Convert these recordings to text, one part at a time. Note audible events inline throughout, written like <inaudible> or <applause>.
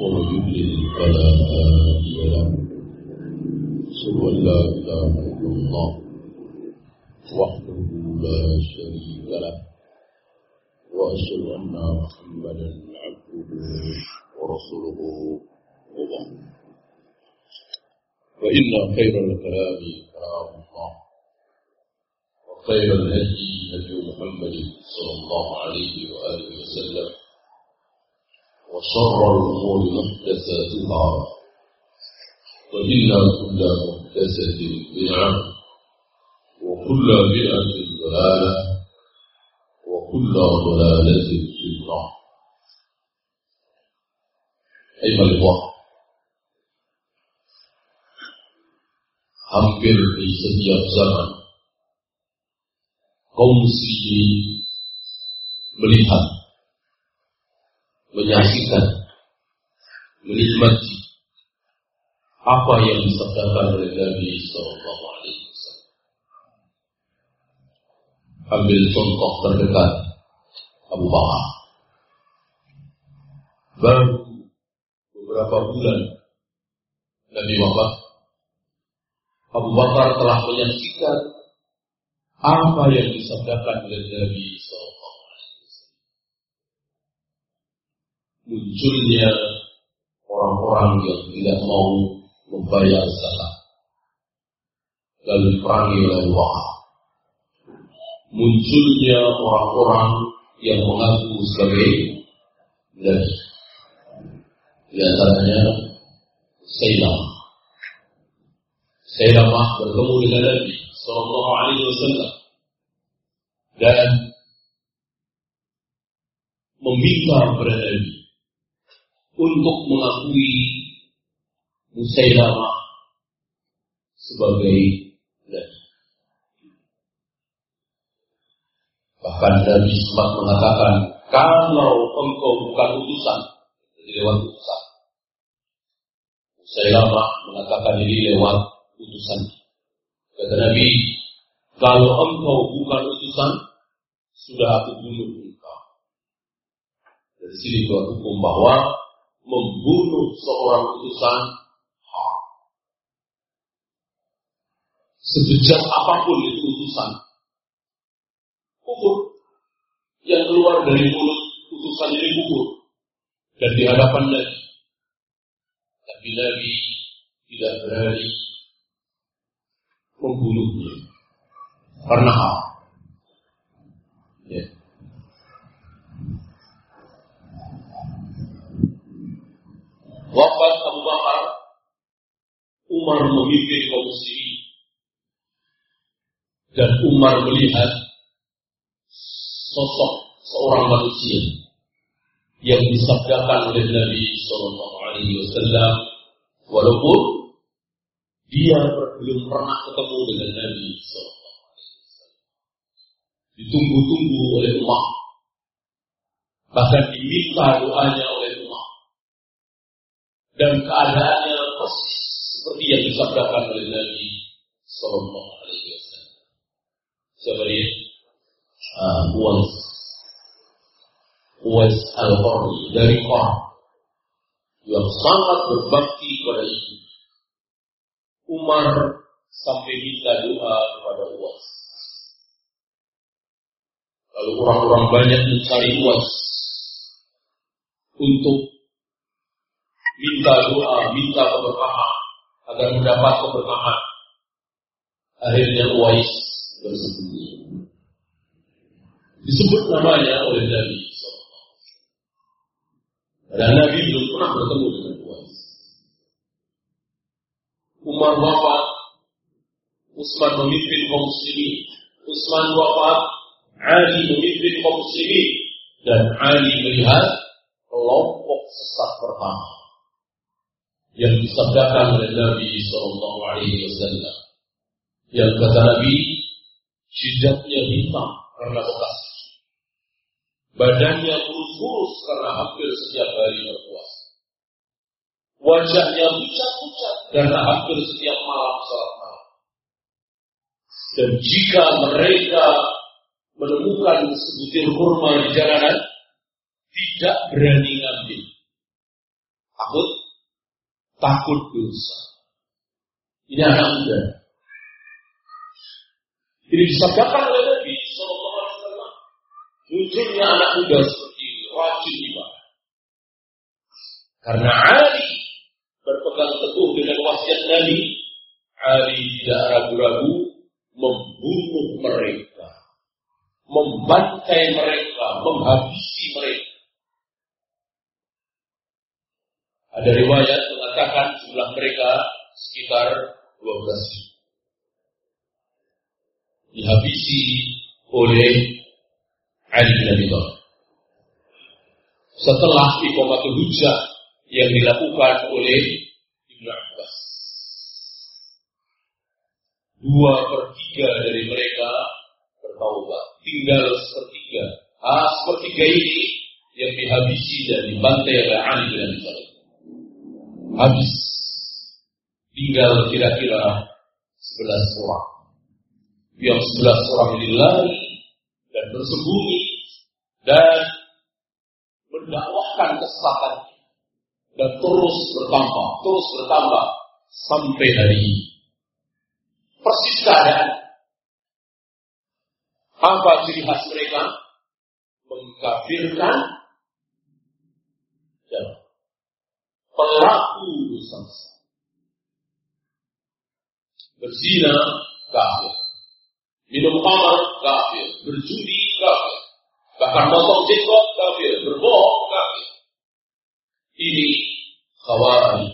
فلا هادي له أشهد أن لا إله إلا الله وحده لا شريك له وأشهد أن محمدا عبده ورسوله وبعد فإن خير الكلام كلام الله وخير الهدي هدي محمد صلى الله عليه وآله وسلم وشر الأمور محدثاتها. وإن كل محدثة بدعة وكل بدعة ضلالة وكل ضلالة في النار. أيها الإخوة hampir di setiap zaman kaum muslimin melihat menyaksikan menikmati apa yang disabdakan oleh Nabi Sallallahu Alaihi Wasallam. Ambil contoh terdekat Abu Bakar. Baru beberapa bulan Nabi wafat, Abu Bakar telah menyaksikan apa yang disabdakan oleh Nabi Sallallahu Alaihi Wasallam. Munculnya orang-orang yang tidak mau membayar zakat, lalu diperangi oleh Bakar. Munculnya orang-orang yang mengaku sebagai Nabi. Di antaranya Sayyidina Sayyidina bertemu dengan Nabi Sallallahu Alaihi Wasallam dan meminta kepada Nabi untuk mengakui Musailamah sebagai Nabi. Bahkan Nabi sempat mengatakan, kalau engkau bukan utusan, jadi lewat utusan. Musailamah mengatakan ini lewat utusan. Kata Nabi, kalau engkau bukan utusan, sudah aku bunuh engkau. Dari sini keluar hukum bahwa membunuh seorang utusan haram. Sebejat apa pun itu utusan, kufur yang keluar dari mulut utusan ini kufur dan di hadapan Nabi. Tapi Nabi tidak berani membunuhnya karena haram. Ya. Wafat Abu Bakar, Umar memimpin kaum muslimin dan Umar melihat sosok seorang manusia yang disabdakan oleh Nabi Shallallahu Alaihi Wasallam. Walaupun dia belum pernah ketemu dengan Nabi Shallallahu Alaihi Wasallam. Ditunggu-tunggu oleh umat bahkan diminta doanya dan keadaannya persis seperti yang disabdakan oleh Nabi Shallallahu Alaihi Wasallam siapa dia? Uh, Uwais Uwais Al-Qarni dari Qarn yang sangat berbakti kepada ibu. Umar sampai minta doa kepada Uwais. Lalu orang-orang banyak mencari Uwais untuk minta doa, minta keberkahan agar mendapat keberkahan. Akhirnya Uwais bersembunyi. Disebut namanya oleh Nabi dan Nabi belum pernah bertemu dengan Uwais. Umar wafat, Utsman memimpin kaum muslimin. Utsman wafat, Ali memimpin kaum muslimin dan Ali melihat kelompok sesat pertama yang disabdakan oleh Nabi Shallallahu Alaihi Wasallam. Yang kata Nabi, jidatnya hitam karena bekas Badannya kurus-kurus karena hampir setiap hari berpuasa. Wajahnya pucat-pucat karena hampir setiap malam sholat malam. Dan jika mereka menemukan sebutir kurma di jalanan, tidak berani ngambil. Takut, takut dosa. Ini anak muda. Ini disabdakan oleh Nabi Sallallahu Alaihi Wasallam. Munculnya anak muda seperti ini, rajin ibadah. Karena Ali berpegang teguh dengan wasiat Nabi, Ali tidak ragu-ragu membunuh mereka, membantai mereka, menghabisi mereka. Ada riwayat mengatakan jumlah mereka sekitar 12 dihabisi oleh Ali bin Abi Thalib. Setelah iqamatul hujah yang dilakukan oleh Ibnu Abbas. Dua per tiga dari mereka bertaubat. Tinggal sepertiga. Ah, sepertiga ini yang dihabisi dan dibantai oleh Ali bin Abi Thalib. Habis. Tinggal kira-kira sebelas orang yang sebelas orang ini lari dan bersembunyi dan mendakwahkan kesesatan dan terus bertambah, terus bertambah sampai hari ini. Persis keadaan. Apa ciri khas mereka? Mengkafirkan ya, pelaku dosa Berzina kafir. Minum khamar kafir, berjudi kafir, bahkan motong jenggot kafir, berbohong kafir. Ini khawarij.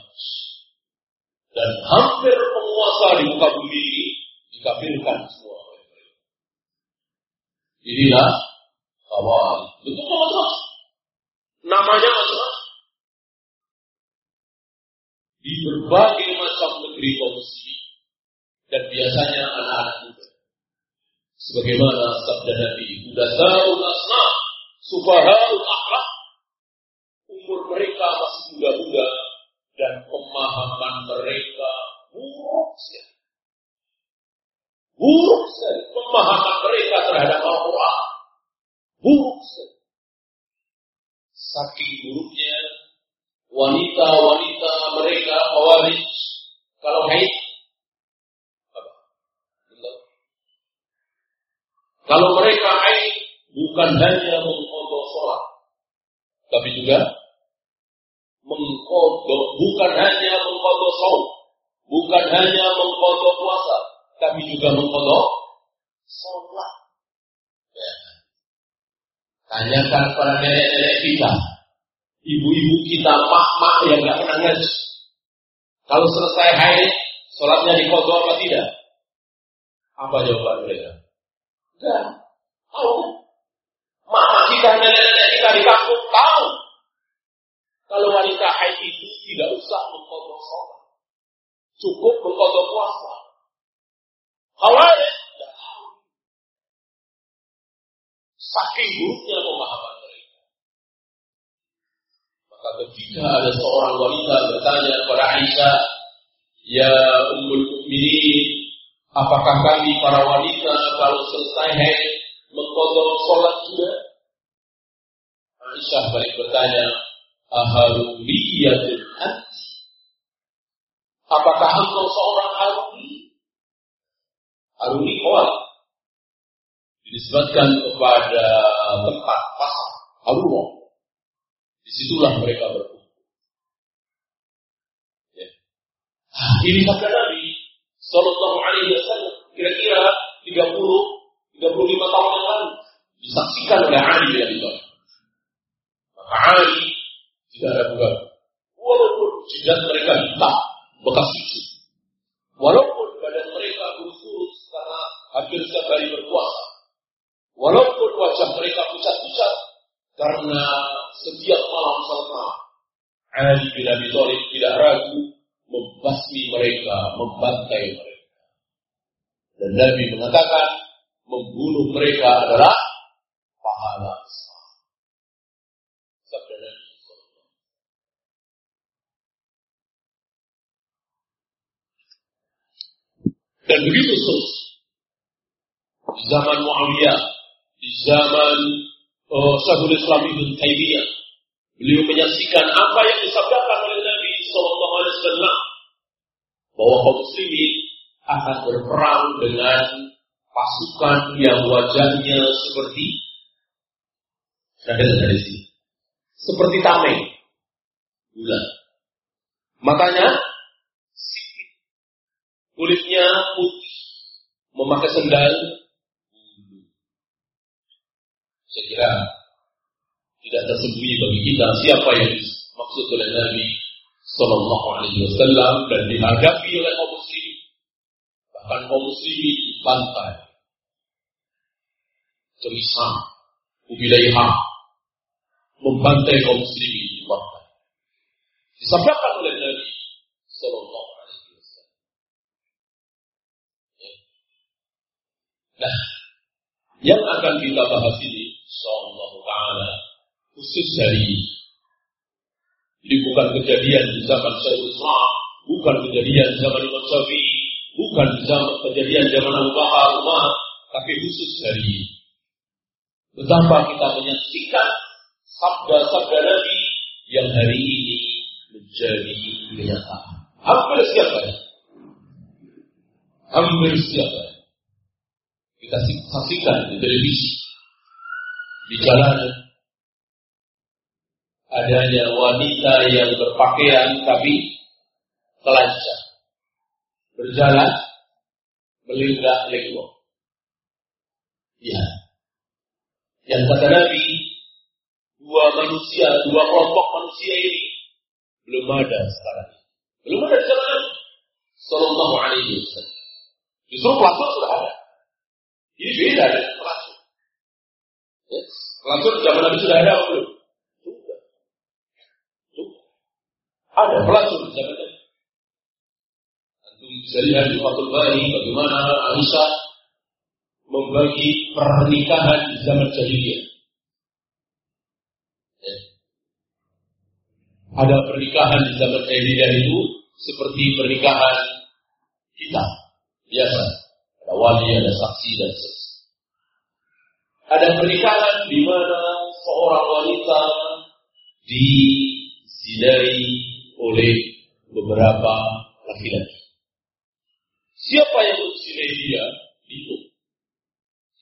Dan hampir penguasa di muka bumi ini dikafirkan semua Inilah khawarij. Betul mas Namanya mas Di berbagai macam negeri komisi dan biasanya anak-anak muda. Sebagaimana sabda Nabi, Udasaul asna, sufahaul akhlak. Umur mereka masih muda-muda dan pemahaman mereka buruk sekali. Buruk sekali pemahaman mereka terhadap Al-Quran. Buruk sekali. Saking buruknya wanita-wanita mereka awalis kalau haid Kalau mereka haid bukan hanya mengkodok sholat, tapi juga mengkodok bukan hanya mengkodok saum, bukan hanya mengkodok puasa, tapi juga mengkodok sholat. Ya. Tanyakan pada nenek-nenek kita, ibu-ibu kita, mak-mak yang nggak pernah ngaji. Kalau selesai haid, sholatnya dikodok apa tidak? Apa jawaban mereka? Dan tahu. Mama kita, nenek-nenek kita di kampung tahu. Kalau wanita haid itu tidak usah mengkodok sholat. Cukup mengkodok puasa. Khawarij tidak tahu. Saking buruknya pemahaman. Maka ketika ada seorang wanita bertanya kepada Aisyah, Ya Ummul Mukminin, Apakah kami para wanita kalau selesai haid mengkodok sholat juga? Aisyah balik bertanya, Aharuliyatul hati. Apakah engkau seorang haruli? Haruli kawal. Disebutkan kepada tempat pasar, Harumah. Di situlah mereka berkumpul. Ya. Ah, ini sabda Nabi. Sallallahu Alaihi Wasallam kira-kira 30 35 tahun yang lalu disaksikan oleh Ali bin Abi Thalib. Maka Ali tidak ada bukan. Walaupun jidat mereka hitam, bekas suci. Walaupun badan mereka kurus karena hampir setiap hari berpuasa. Walaupun wajah mereka pucat-pucat karena setiap malam salat Ali bin Abi Thalib tidak ragu membasmi mereka, membantai mereka. Dan Nabi mengatakan membunuh mereka adalah pahala Nabi Dan begitu. Di zaman Muawiyah, di zaman uh, Syekhul Islam Ibn Taimiyah, beliau menyaksikan apa yang disabdakan oleh Nabi Shallallahu Alaihi Wasallam bahwa kaum muslimin akan berperang dengan pasukan yang wajahnya seperti ada dari sini seperti tameng. Bulan matanya sipit. Kulitnya putih. Memakai sendal saya kira tidak tersembunyi bagi kita siapa yang maksud oleh Nabi Sallallahu Alaihi Wasallam dan dihadapi oleh kaum muslimin bahkan kaum muslimin dibantai Jemisam, Ubilaiha, membantai kaum muslimin di Makkah. Disabdakan oleh Nabi Sallallahu Alaihi Wasallam. Ya. Nah, yang akan kita bahas ini, Insyaallah Taala, khusus dari ini bukan kejadian di zaman Syaikhul Islam, bukan kejadian di zaman Imam Syafi'i, bukan zaman kejadian zaman Abu Bakar, Umar, tapi khusus dari Betapa kita menyaksikan sabda-sabda Nabi yang hari ini menjadi kenyataan. Hampir setiap hari. Hampir setiap hari. Kita saksikan di televisi, di jalanan, adanya wanita yang berpakaian tapi telanjang. Berjalan, melinggak-linggok. Ya, yang kata Nabi, dua manusia, dua kelompok manusia ini belum ada sekarang. Belum ada Nabi. Sallallahu alaihi wasallam. Justru pelacur sudah ada. Ini beda dengan. Ya, pelacur zaman Nabi sudah ada belum? Sudah. Ada pelacur zaman Nabi. Antum bisa lihat di Fatul Bari bagaimana Aisyah membagi pernikahan di zaman jahiliyah. Ya. Ada pernikahan di zaman jahiliyah itu seperti pernikahan kita biasa. Ada wali, ada saksi dan seterusnya. Ada pernikahan di mana seorang wanita dizinai oleh beberapa laki-laki. Siapa yang menzinai dia? Itu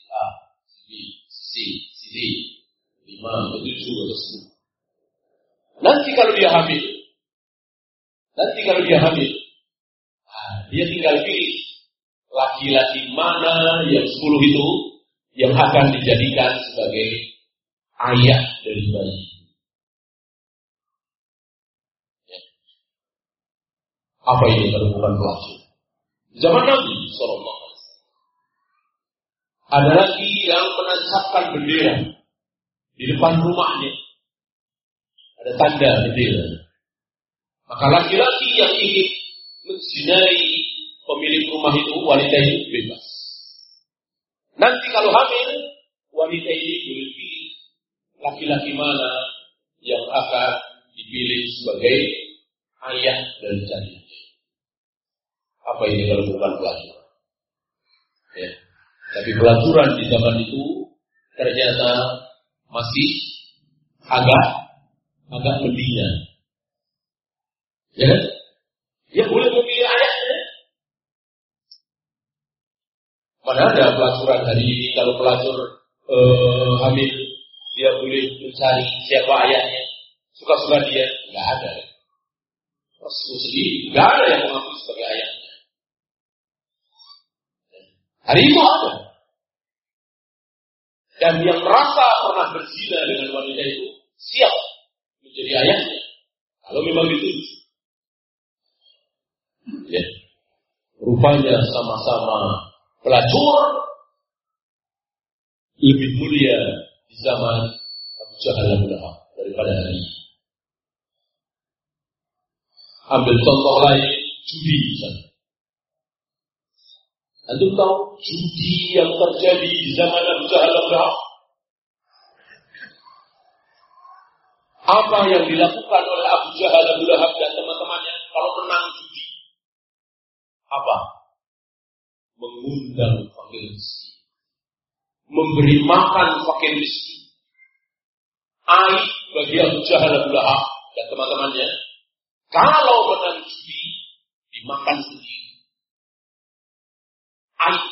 A, B, C, C, D, lima, tujuh, atau sepuluh. Nanti kalau dia hamil, nanti kalau dia hamil, nah, dia tinggal pilih laki-laki mana yang sepuluh itu yang akan dijadikan sebagai ayah dari bayi. Ya. Apa ini kalau bukan? Zaman Nabi Sallallahu ada lagi yang menancapkan bendera di depan rumahnya. Ada tanda bendera. Maka laki-laki yang ingin menzinai pemilik rumah itu, wanita itu bebas. Nanti kalau hamil, wanita ini pilih laki-laki mana yang akan dipilih sebagai ayah dari janinnya. Apa ini kalau bukan pelajar? Ya. Tapi pelacuran di zaman itu ternyata masih agak agak mendingan. Ya kan? Ya boleh memilih ayahnya. Mana ada pelacuran hari ini kalau pelacur eh, hamil dia boleh mencari siapa ayahnya, suka-suka dia, nggak ada. Rasul sendiri nggak ada yang mengaku sebagai ayahnya. Hari itu ada. Dan yang merasa pernah berzina dengan wanita itu siap menjadi ayahnya. Kalau memang itu. Ya. Rupanya sama-sama pelacur lebih mulia di zaman Abu Jahal Abu daripada hari ini. Ambil contoh lain, judi misalnya. Antum tahu judi yang terjadi di zaman Abu Jahal Apa yang dilakukan oleh Abu Jahal, Abu Lahab dan teman-temannya kalau menang judi? Apa? Mengundang fakir miskin. Memberi makan fakir miskin. Aib bagi Abu Jahal, Abu Lahab dan teman-temannya. Kalau menang judi, dimakan sendiri. Aib.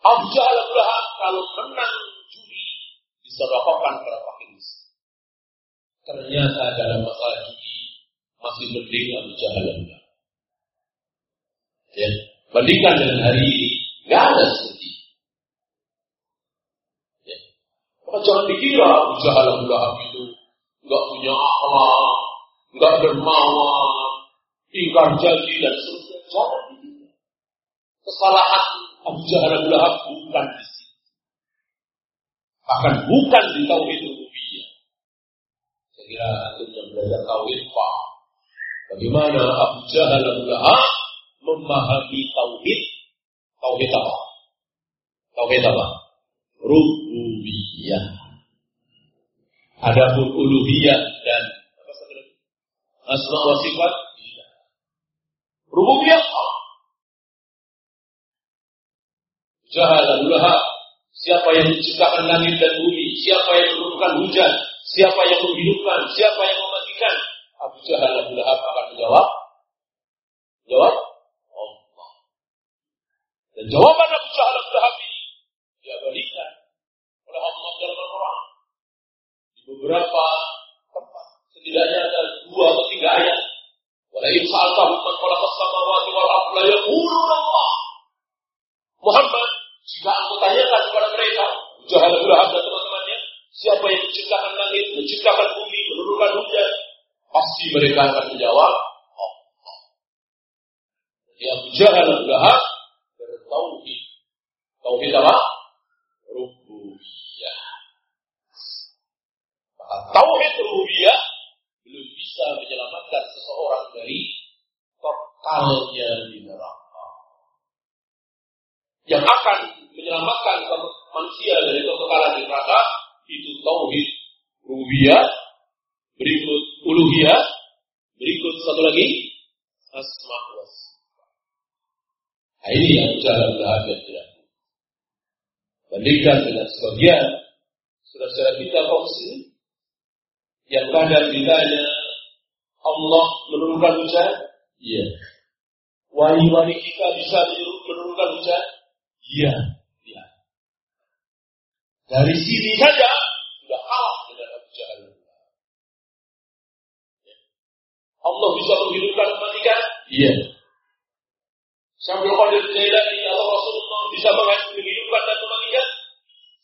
Abu Jahal, Abu Lahab kalau menang judi, disedekahkan kepada fakir miskin. Ternyata dalam masalah judi masih mending Abu Jahal Abu Ya, bandingkan dengan hari ini, nggak ada seperti itu. Ya. Maka jangan dikira Jahal Abu Lahab itu nggak punya akhlak, nggak dermawan, ingkar janji dan seterusnya. Jangan dikira. Kesalahan Abu Jahal Abu Lahab bukan di sini. Bahkan bukan di tauhid rububiyah. Saya kira antum yang belajar tauhid paham Bagaimana Abu Jahal Abu Lahab memahami tauhid? Tauhid apa? Tauhid apa? Rububiyah. Adapun uluhiyah dan apa Asma wa sifat tidak. Rububiyah apa? Jahal Abu Lahab Siapa yang menciptakan langit dan bumi? Siapa yang menurunkan hujan? Siapa yang menghidupkan? Siapa yang mematikan? Abu Jahal Abu Lahab akan menjawab? Jawab? Allah. Dan jawaban Abu Jahal ini diabadikan oleh Allah dalam Al-Quran. Di beberapa tempat. Setidaknya ada dua atau tiga ayat. Walain sa'altahu man khalaqas samawati wal ardi la yaquluna Allah. Muhammad, jika aku tanyakan kepada mereka, Jahal Abu Lahab dan teman-temannya, siapa yang menciptakan langit, menciptakan bumi, menurunkan hujan, Pasti mereka akan menjawab, oh, oh. Jadi Abu Jahal dan Bertauhid. Tauhid apa? Rububiyah. Maka tauhid rububiyah belum bisa menyelamatkan seseorang dari totalnya di neraka. Yang akan menyelamatkan manusia dari kekekalan di neraka itu tauhid rububiyah berikut uluhiyah, berikut satu lagi asma wa Nah, ini yang jalan bahagia tidak. Bandingkan dengan sebagian saudara-saudara kita muslim yang kadang ditanya Allah menurunkan hujan, iya. Wali-wali kita bisa menurunkan hujan, iya. iya. Dari sini saja sudah kalah dengan Abu Jahal. Allah bisa menghidupkan mematikan? Iya. Sambil Qadir Jailani atau Rasulullah bisa menghidupkan dan mematikan?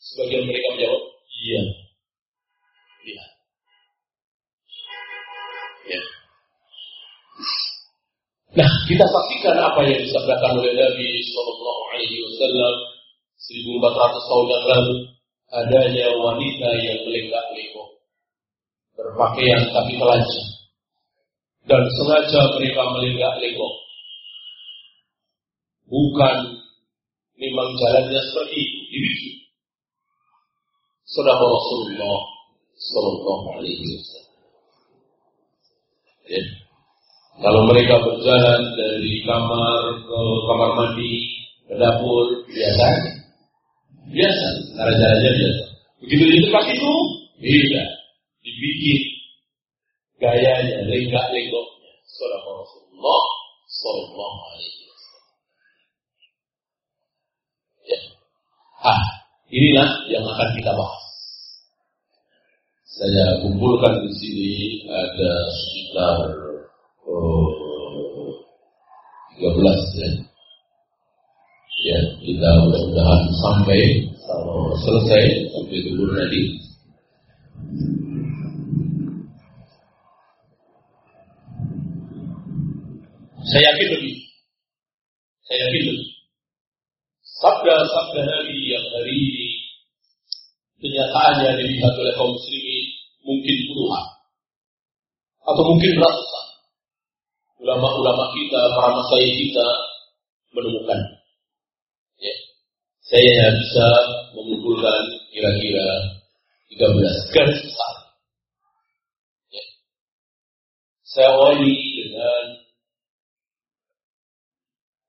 Sebagian mereka menjawab, iya. Iya. Ya. Nah, kita saksikan apa yang disabdakan oleh Nabi Shallallahu Alaihi Wasallam 1400 tahun yang lalu adanya wanita yang melenggak-lenggok berpakaian tapi telanjang dan sengaja mereka melenggak-lenggok. Bukan memang jalannya seperti itu, dibikin. Saudara Rasulullah Sallallahu Alaihi Wasallam. Ya. Kalau mereka berjalan dari kamar ke kamar mandi ke dapur biasa, biasa, cara jalannya biasa. Begitu di tempat itu, beda, dibikin gayanya, lenggak-lenggoknya. Saudara Rasulullah Sallallahu Alaihi Wasallam. Ya. Ah, inilah yang akan kita bahas. Saya kumpulkan di sini ada sekitar oh, 13 ya. Ya, kita mudah-mudahan sampai selesai sampai dulu nanti Saya yakin lebih. Saya yakin lebih. Sabda-sabda Nabi yang hari ini kenyataannya dilihat oleh kaum muslimin mungkin puluhan atau mungkin ratusan. ulama-ulama kita, para masyayikh kita menemukan. Ya. Saya bisa mengumpulkan kira-kira 13 garis besar. Ya. Saya awali dengan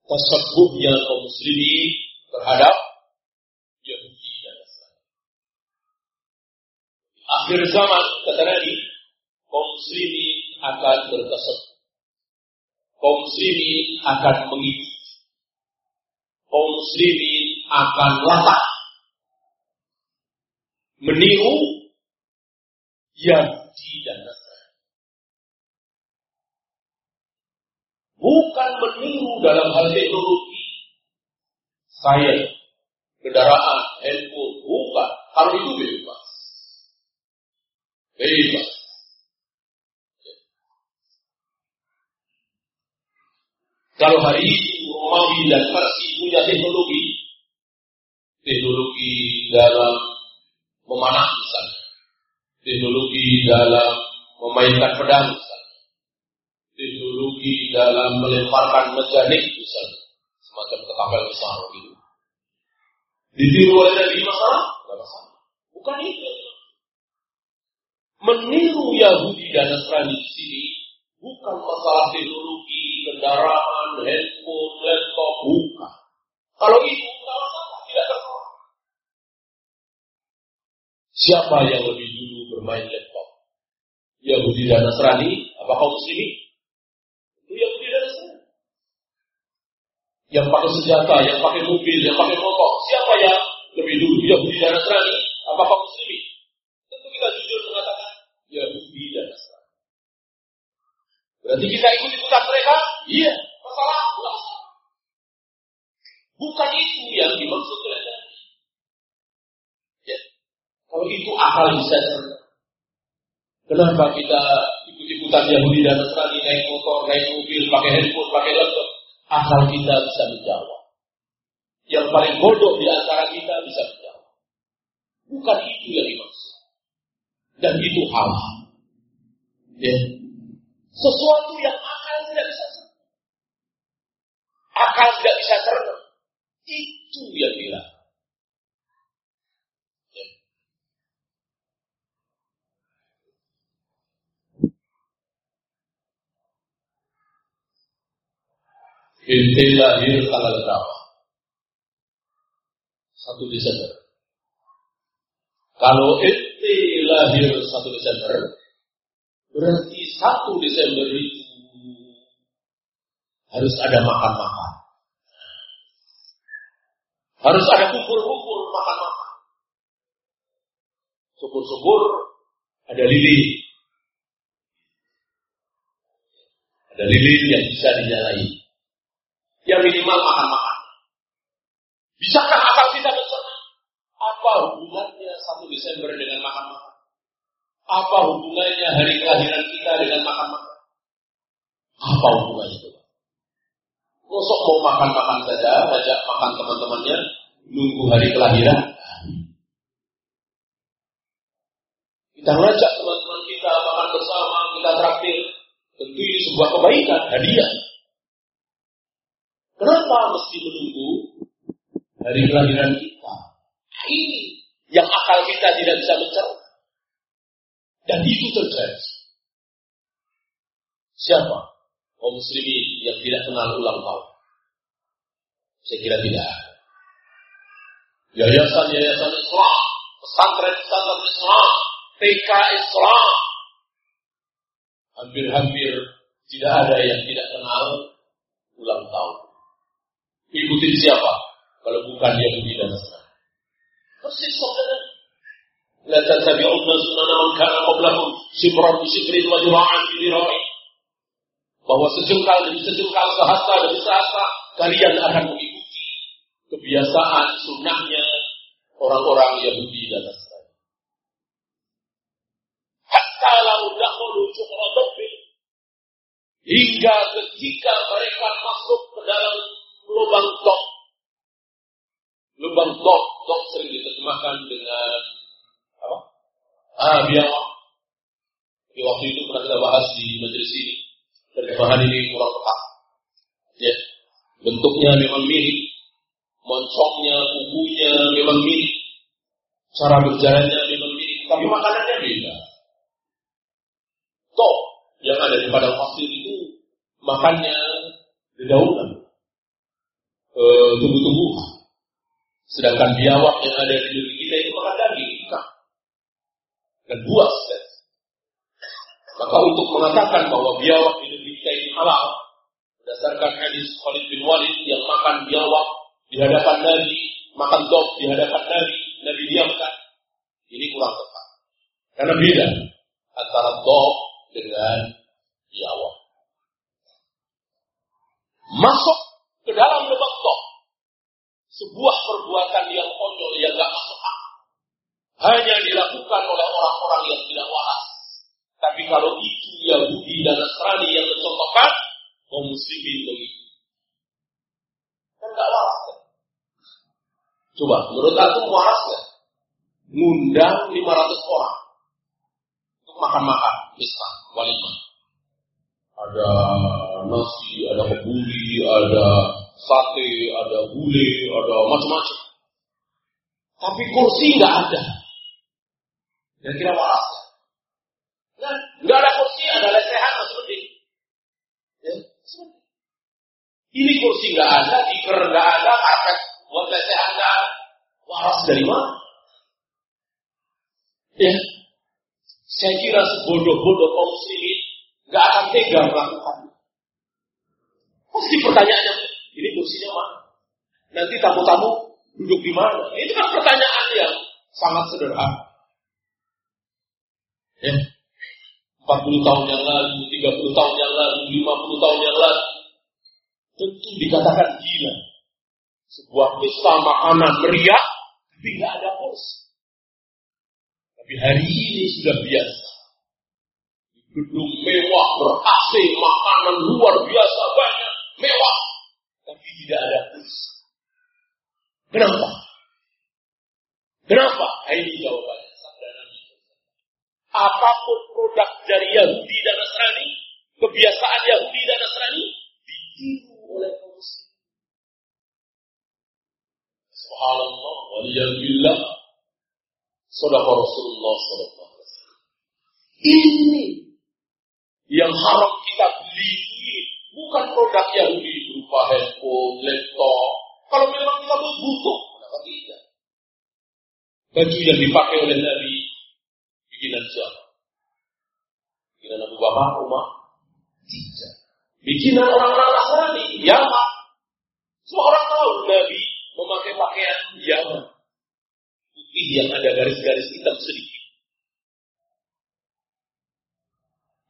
tasabuhnya kaum muslimin terhadap Yahudi dan Nasrani. Akhir zaman, kata Nabi, kaum muslimin akan bertasabbuh. Kaum muslimin akan mengikuti. Kaum muslimin akan latah. Meniru Yahudi dan Nasrani. Bukan meniru dalam hal teknologi. Saya, kendaraan, handphone, bukan. Kalau itu bebas. Bebas. Kalau hari ini Romawi dan Persi punya teknologi, teknologi dalam memanah misalnya, teknologi dalam memainkan pedang misalnya, teknologi dalam melemparkan mejanik misalnya, semacam ketapel besar gitu. Ditiru oleh Nabi masalah? Tidak masalah. Bukan itu. Meniru Yahudi dan Nasrani di sini bukan masalah teknologi, kendaraan, handphone, laptop, bukan. Kalau itu tidak masalah, tidak tersalah. Siapa yang lebih dulu bermain laptop? Yahudi dan Nasrani? Apa kaum muslimin? Itu Yahudi dan Nasrani. Yang pakai senjata, yang pakai mobil, yang pakai motor. Siapa yang lebih dulu? Yahudi dan Nasrani? Apa kaum muslimin? Tentu kita jujur mengatakan Yahudi dan Nasrani. Berarti kita ikut ikutan mereka? Iya. Masalah? Masalah. Bukan itu yang dimaksud oleh. Ya. Kalau itu akal bisa. Kenapa kita ikut-ikutan Yahudi dan Nasrani naik motor, naik mobil, pakai handphone, pakai laptop? Akal kita bisa menjawab. Yang paling bodoh di antara kita bisa menjawab. Bukan itu yang dimaksud. Dan itu hal. Ya. Sesuatu yang akal tidak bisa cerna. Akal tidak bisa cerna. Itu yang bilang. Ente lahir tanggal berapa? Satu Desember. Kalau ente lahir satu Desember, berarti satu Desember itu harus ada makan-makan. Harus ada kumpul-kumpul makan-makan. Syukur-syukur ada lilin. Ada lilin yang bisa dinyalai. Yang minimal makan-makan. Bisakah akal kita mencerna? Apa hubungannya satu Desember dengan makan-makan? Apa hubungannya hari kelahiran kita dengan makan-makan? Apa hubungannya itu? Kosok mau makan-makan saja, ajak makan teman-temannya, nunggu hari kelahiran. Kita ngajak teman-teman kita makan bersama, kita traktir. Tentu ini sebuah kebaikan, hadiah. Kenapa mesti menunggu hari kelahiran kita? Ini yang akal kita tidak bisa mencerna. Dan itu terjadi. Siapa? Kaum muslimin yang tidak kenal ulang tahun. Saya kira tidak. Yayasan-yayasan Islam, pesantren-pesantren Islam, TK Islam. Hampir-hampir tidak ada yang tidak kenal ulang tahun. Ikutin siapa? Kalau bukan Yahudi dan Nasrani. Persis saudara. La tattabi'unna sunana man kana qablakum sibran bi wa dira'an bi dira'in. Bahwa sejengkal demi sejengkal, sehasta demi sehasta, kalian akan mengikuti kebiasaan sunnahnya orang-orang Yahudi dan Nasrani. Hatta lau dakhulu juhra Hingga ketika mereka masuk ke dalam lubang tok. Lubang tok, tok sering diterjemahkan dengan apa? Ah, biang. Di waktu itu pernah kita bahas di majelis ini. Terjemahan ini kurang tepat. Ya. Bentuknya memang mirip, moncongnya, kukunya memang mirip, cara berjalannya memang mirip, tapi makanannya beda. Toh, yang ada di padang pasir itu makannya dedaunan, e, tumbuh-tumbuhan. Sedangkan biawak yang ada di negeri kita itu makan daging, ikan, dan buah. Maka untuk mengatakan bahwa biawak di negeri kita ini halal, berdasarkan hadis Khalid bin Walid yang makan biawak di hadapan Nabi, makan dog di hadapan Nabi, Nabi diamkan. Ini kurang tepat. Karena beda antara dog dengan biawak. Masuk ke dalam lubang dog. Sebuah perbuatan yang konyol yang gak masuk akal. Hanya dilakukan oleh orang-orang yang tidak waras. Tapi kalau itu Yahudi dan Nasrani yang mencontohkan, kaum muslimin begitu. Kan gak waras kan? Coba, menurut aku waras kan? Ngundang 500 orang untuk makan-makan, misal, walimah. Ada nasi, ada kebuli, ada sate, ada gulai, ada macam-macam. Tapi kursi nggak ada. Kira-kira waras Nah, nggak ada kursi, ada lesehan seperti ya, Ini kursi nggak ada, tikar nggak ada, karpet buat lesehan nggak ada. Waras dari mana? Ya, saya kira sebodoh-bodoh kaum muslimin nggak akan tega melakukan. Pasti pertanyaannya, ini kursinya mana? Nanti tamu-tamu duduk di mana? Itu kan pertanyaan yang sangat sederhana. Ya. 40 tahun yang lalu, 30 tahun yang lalu, 50 tahun yang lalu. Tentu dikatakan gila. Sebuah pesta makanan meriah, nggak ada pos. Tapi hari ini sudah biasa. Gedung mewah, ber-AC, makanan luar biasa banyak, mewah. Tapi tidak ada pos. Kenapa? Kenapa? Ini jawabannya apa pun produk dari Yahudi dan Nasrani, kebiasaan Yahudi dan Nasrani ditiru oleh muslim. Subhanallah, waliyahillah, Saudara Rasulullah sallallahu alaihi. Ini yang harap kita beli bukan produk Yahudi berupa handphone, laptop. Kalau memang kita butuh, kenapa tidak? Baju yang dipakai oleh Nabi bikinan siapa? Bikinan Abu Bakar, Umar? Tidak. Bikinan orang-orang Nasrani, Yaman. Semua orang tahu Nabi memakai pakaian Yaman. Putih yang ada garis-garis hitam sedikit.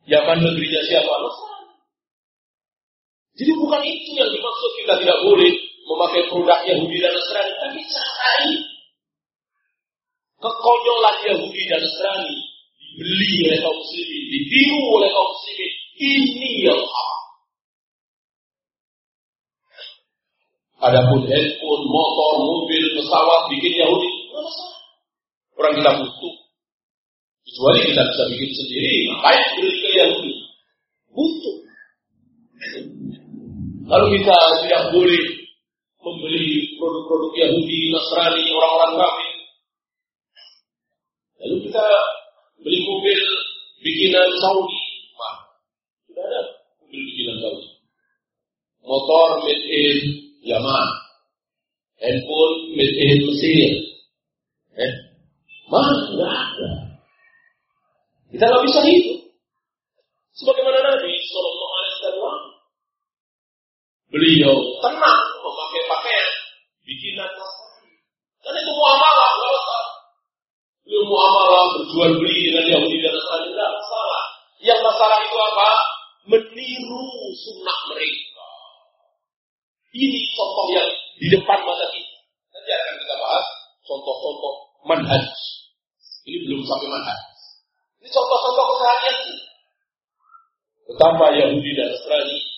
Yaman negerinya siapa? Nasrani. Jadi bukan itu yang dimaksud kita tidak boleh memakai produk Yahudi dan Nasrani, tapi cara ini kekonyolan Yahudi dan Nasrani dibeli oleh kaum muslimin, ditiru oleh kaum muslimin. Ini yang haram. Adapun handphone, motor, mobil, pesawat bikin Yahudi, Orang kita butuh. Kecuali kita bisa bikin sendiri, ngapain beli ke Yahudi? Butuh. Lalu kita tidak boleh membeli produk-produk Yahudi, Nasrani, orang-orang kafir Lalu kita beli mobil bikinan Saudi. Wah, sudah ada mobil bikinan Saudi. Motor made in Yaman. Handphone made in Mesir. Eh, mana tidak ada. Kita nggak bisa itu. Sebagaimana Nabi Sallallahu beliau tenang memakai pakaian bikinan Nasrani. Karena itu muamalah, nggak usah ilmu amalan berjual beli dengan Yahudi dan Nasrani tidak masalah. Yang masalah itu apa? Meniru sunnah mereka. Ini contoh yang di depan mata kita. Nanti akan kita bahas contoh-contoh manhaj. Ini belum sampai manhaj. Ini contoh-contoh keseharian. Betapa Yahudi dan Nasrani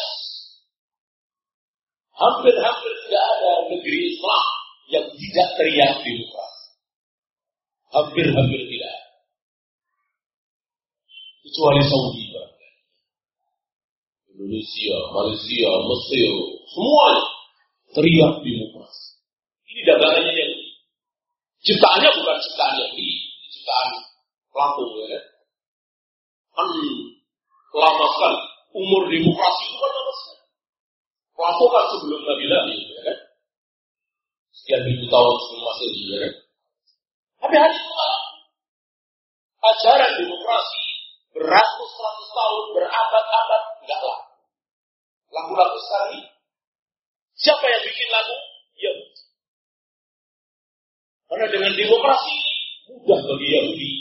Hampir-hampir tidak ada negeri Islam yang tidak teriak demokrasi. Hampir-hampir tidak. Kecuali Saudi. Indonesia, Malaysia, Mesir, semuanya teriak demokrasi. Ini dagangannya yang ciptaannya bukan ciptaan yang ini, ciptaan pelaku ya kan? Kan lama sekali. Umur demokrasi itu kan lama sekali. Pelaku kan sebelum Nabi Nabi ya kan? Sekian ribu tahun sebelum Masehi ya kan? Tapi hari itu Ajaran demokrasi beratus-ratus tahun, berabad-abad, enggak lah. Lagu-lagu sekali. Siapa yang bikin lagu? Yahudi. Karena dengan demokrasi mudah bagi Yahudi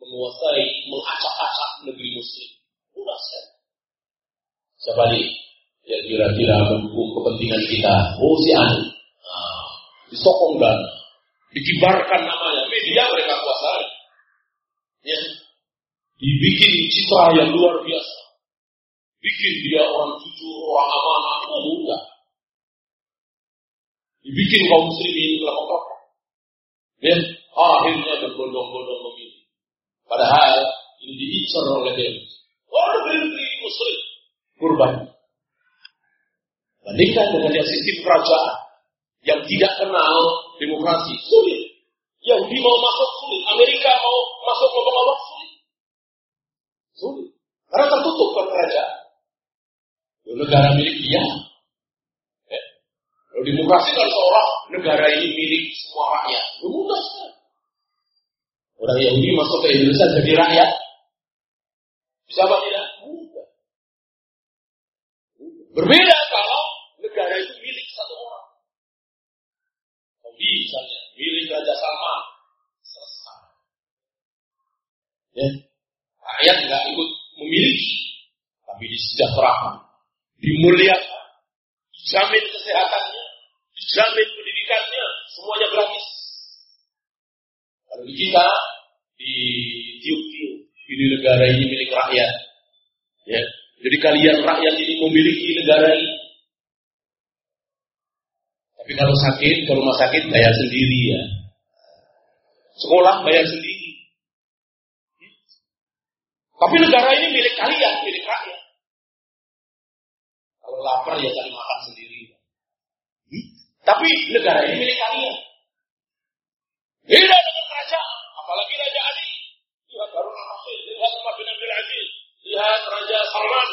menguasai, mengacak-acak negeri Muslim. Mudah sekali. Siapa nih yang kira-kira mendukung kepentingan kita? Oh si Anu. Nah, disokong dan dikibarkan namanya. Media mereka kuasai. Ya. Dibikin citra yang luar biasa bikin dia orang jujur, orang amanah, itu mudah. Dibikin kaum muslimin kelompok Dan akhirnya berbondong-bondong begini. Padahal ini diincar oleh dia. Orang negeri muslim kurban. Bandingkan dengan sistem kerajaan yang tidak kenal demokrasi, sulit. Yahudi mau masuk sulit, Amerika mau masuk ke bawah sulit. Sulit. Karena tertutup kan kerajaan negara milik dia. Ya. Kalau demokrasi kan seolah negara ini milik semua rakyat. Ya, mudah sekali. Orang Yahudi masuk ke Indonesia jadi rakyat. Bisa apa tidak? Mudah. Berbeda kalau negara itu milik satu orang. Saudi misalnya, milik Raja Salman. Selesai. Ya. Rakyat nggak ikut memiliki, tapi disejahterakan dimuliakan, dijamin kesehatannya, dijamin pendidikannya, semuanya gratis. Kalau kita, di tiup-tiup, ini negara ini milik rakyat. Ya. Jadi kalian rakyat ini memiliki negara ini. Tapi kalau sakit, ke rumah sakit bayar sendiri ya. Sekolah bayar sendiri. Tapi negara ini milik kalian, milik rakyat. Kalau lapar ya cari makan sendiri. Hmm? Tapi negara ini milik kalian. Beda dengan kerajaan, apalagi Raja Ali. Lihat Harun al-Rasul, lihat Umar bin Abdul Aziz, lihat Raja Salman.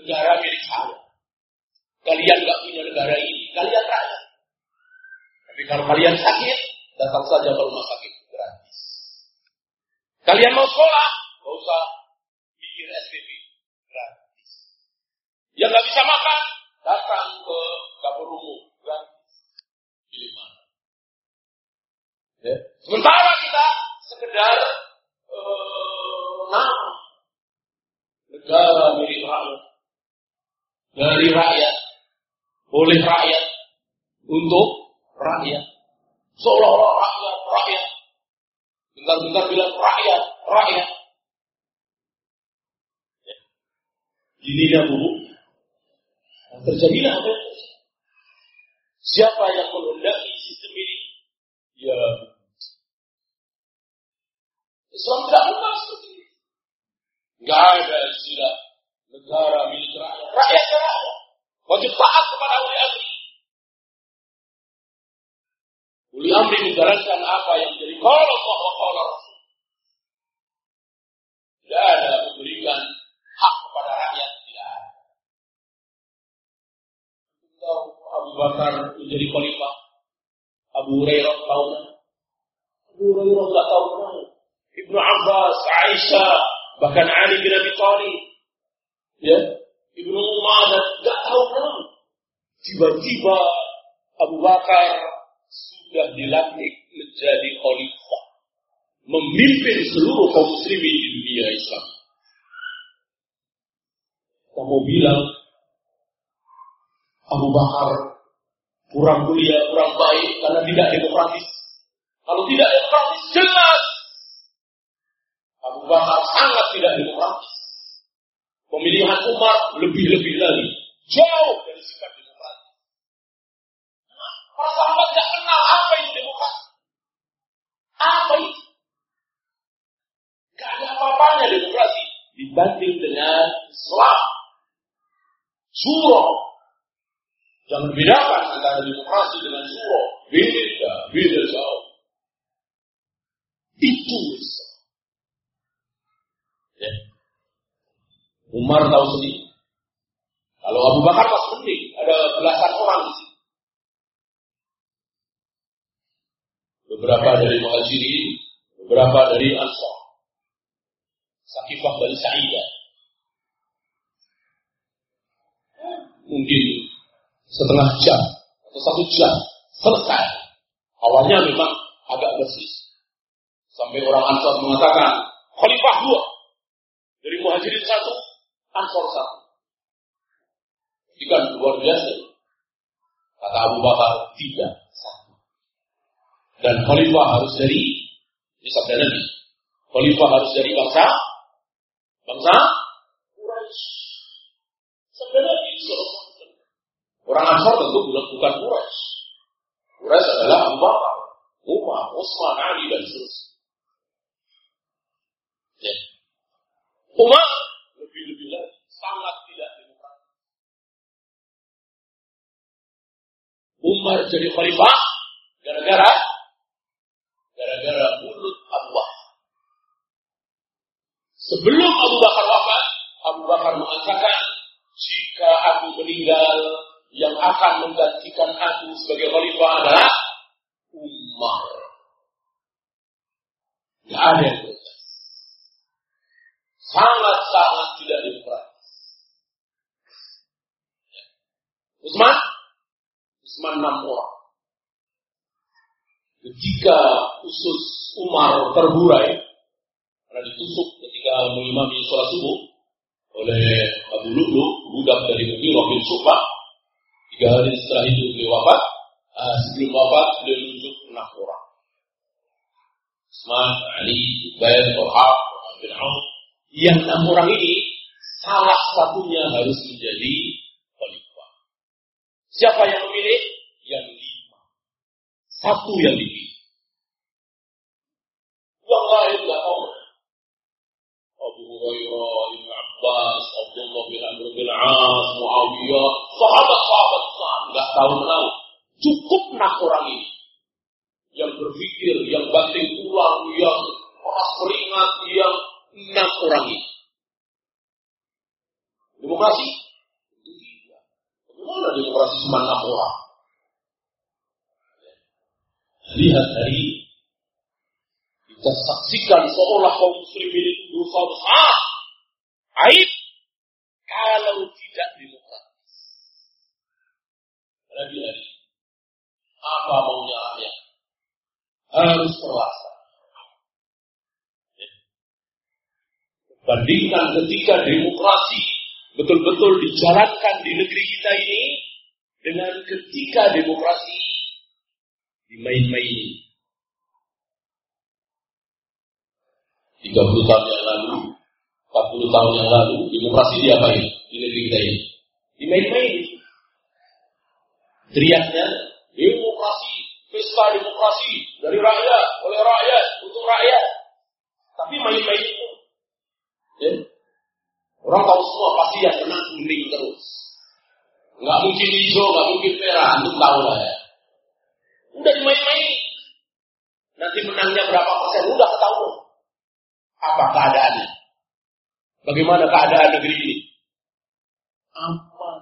Negara milik saya. Kalian nggak punya negara ini, kalian rakyat. Tapi kalau kalian sakit, datang saja ke rumah sakit gratis. Kalian mau sekolah, nggak usah mikir SPP. Yang nggak bisa makan, datang ke dapur umum. Gratis. Pilih mana. Ya. Sementara kita sekedar uh, nama. Negara milik rakyat. Dari rakyat. Oleh rakyat. Untuk rakyat. Seolah-olah rakyat, rakyat. Bentar-bentar bilang rakyat, rakyat. Ya. Dah buruk terjadilah apa. Siapa yang menghendaki sistem ini? Ya, Islam tidak pernah seperti ini. Tidak ada istilah negara milik rakyat. Rakyat ya rakyat. Wajib taat kepada uli amri. Uli amri menjalankan apa yang menjadi kalau Allah kalau Rasul. Tidak ada memberikan hak kepada rakyat Abu Bakar menjadi khalifah. Abu Hurairah tahu Abu Hurairah tahu Ibnu Abbas, Aisyah, bahkan Ali bin Abi Thalib, ya, Ibnu Umar nggak tahu kan? Tiba-tiba Abu Bakar sudah dilantik menjadi khalifah, memimpin seluruh kaum muslimin di dunia Islam. Kamu bilang Abu Bakar kurang mulia, kurang baik karena tidak demokratis. Kalau tidak demokratis jelas Abu Bakar sangat tidak demokratis. Pemilihan Umar lebih-lebih lagi. Jauh dari sikap demokratis. Nah, para sahabat tidak kenal apa itu demokrasi. Apa itu? Gak ada apa-apanya demokrasi dibanding dengan Islam. Surah. Jangan bedakan antara demokrasi dengan surah. Beda, beda jauh. Itu Islam. Umar tahu sendiri. Kalau Abu Bakar masih penting, ada belasan orang di sini. Beberapa dari Muhajirin, beberapa dari Ansar. Sakifah Bani Sa'idah. Mungkin setengah jam atau satu jam selesai. Awalnya memang agak bersih. Sampai orang Ansar mengatakan, Khalifah dua. Dari Muhajirin satu, Ansar satu. Ini kan luar biasa. Kata Abu Bakar, tidak satu. Dan Khalifah harus dari, ini sabda Nabi, Khalifah harus dari bangsa, bangsa Quraisy. Sabda Nabi Orang Ansar tentu bukan bukan Quraisy. Quraisy adalah Abu Bakar, Umar, Utsman, Ali dan seterusnya. Ya. Umar lebih-lebih lagi sangat tidak demokratis. Umar jadi khalifah gara-gara gara-gara mulut Abu. Sebelum Abu Bakar wafat, Abu Bakar mengatakan, jika aku meninggal, yang akan menggantikan aku sebagai khalifah adalah Umar. Tidak ada yang. Sangat-sangat tidak demokratis. Usman? Usman enam orang. Ketika usus Umar terburai, karena ditusuk ketika mengimami sholat subuh oleh Abu Lulu, budak dari Mughirah bin Syu'bah, Tiga hari setelah itu beliau wafat. Uh, sebelum wafat beliau nunjuk enam orang. Usman, Ali, Zubair, Torha, bin Auf. Yang enam orang ini salah satunya harus menjadi khalifah. Siapa yang memilih? Yang lima. Satu yang dipilih. Yang lain nggak tahu. Abu Hurairah, Ibn Abbas, Abdullah bin Amr bin As, Muawiyah, sahabat-sahabat besar, nggak tahu tahu. Cukup nak orang ini yang berpikir, yang banting tulang, yang keras keringat, yang enam orang ini. Demokrasi? Bagaimana demokrasi cuma enam orang? Lihat hari kita saksikan seolah kaum muslimin itu dosa besar aib kalau tidak demokratis. Lagi-lagi, apa maunya rakyat? Harus perwasa. Bandingkan ketika demokrasi betul-betul dijalankan di negeri kita ini dengan ketika demokrasi dimain-maini. 30 tahun yang lalu 40 tahun yang lalu, demokrasi diapain di negeri kita ini? Dimain-main. Teriaknya, demokrasi, pesta demokrasi dari rakyat, oleh rakyat, untuk rakyat. Tapi main-main itu. Ya. Orang tahu semua pasti yang menang kuning terus. Nggak mungkin hijau, nggak mungkin merah, untuk tahu lah ya. Udah dimain-main. Nanti menangnya berapa persen, udah ketahuan. Apa keadaannya? Bagaimana keadaan negeri ini? Aman.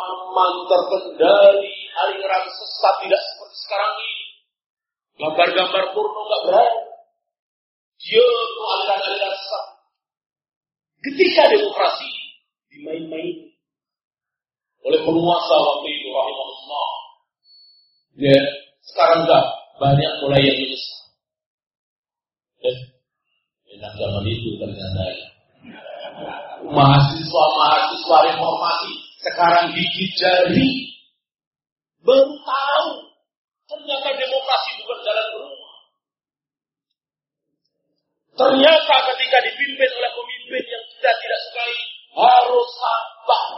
Aman terkendali, aliran sesat tidak seperti sekarang ini. Gambar-gambar porno nggak berani. Dia itu aliran-aliran sesat. Ketika demokrasi dimain-main oleh penguasa waktu itu rahimahullah. Ya, sekarang enggak banyak mulai yang menyesal. Ya, Enak zaman itu ternyata. Mahasiswa-mahasiswa reformasi sekarang gigit jari. Baru tahu ternyata demokrasi bukan jalan keluar. Ternyata ketika dipimpin oleh pemimpin yang kita tidak sukai, harus sabar.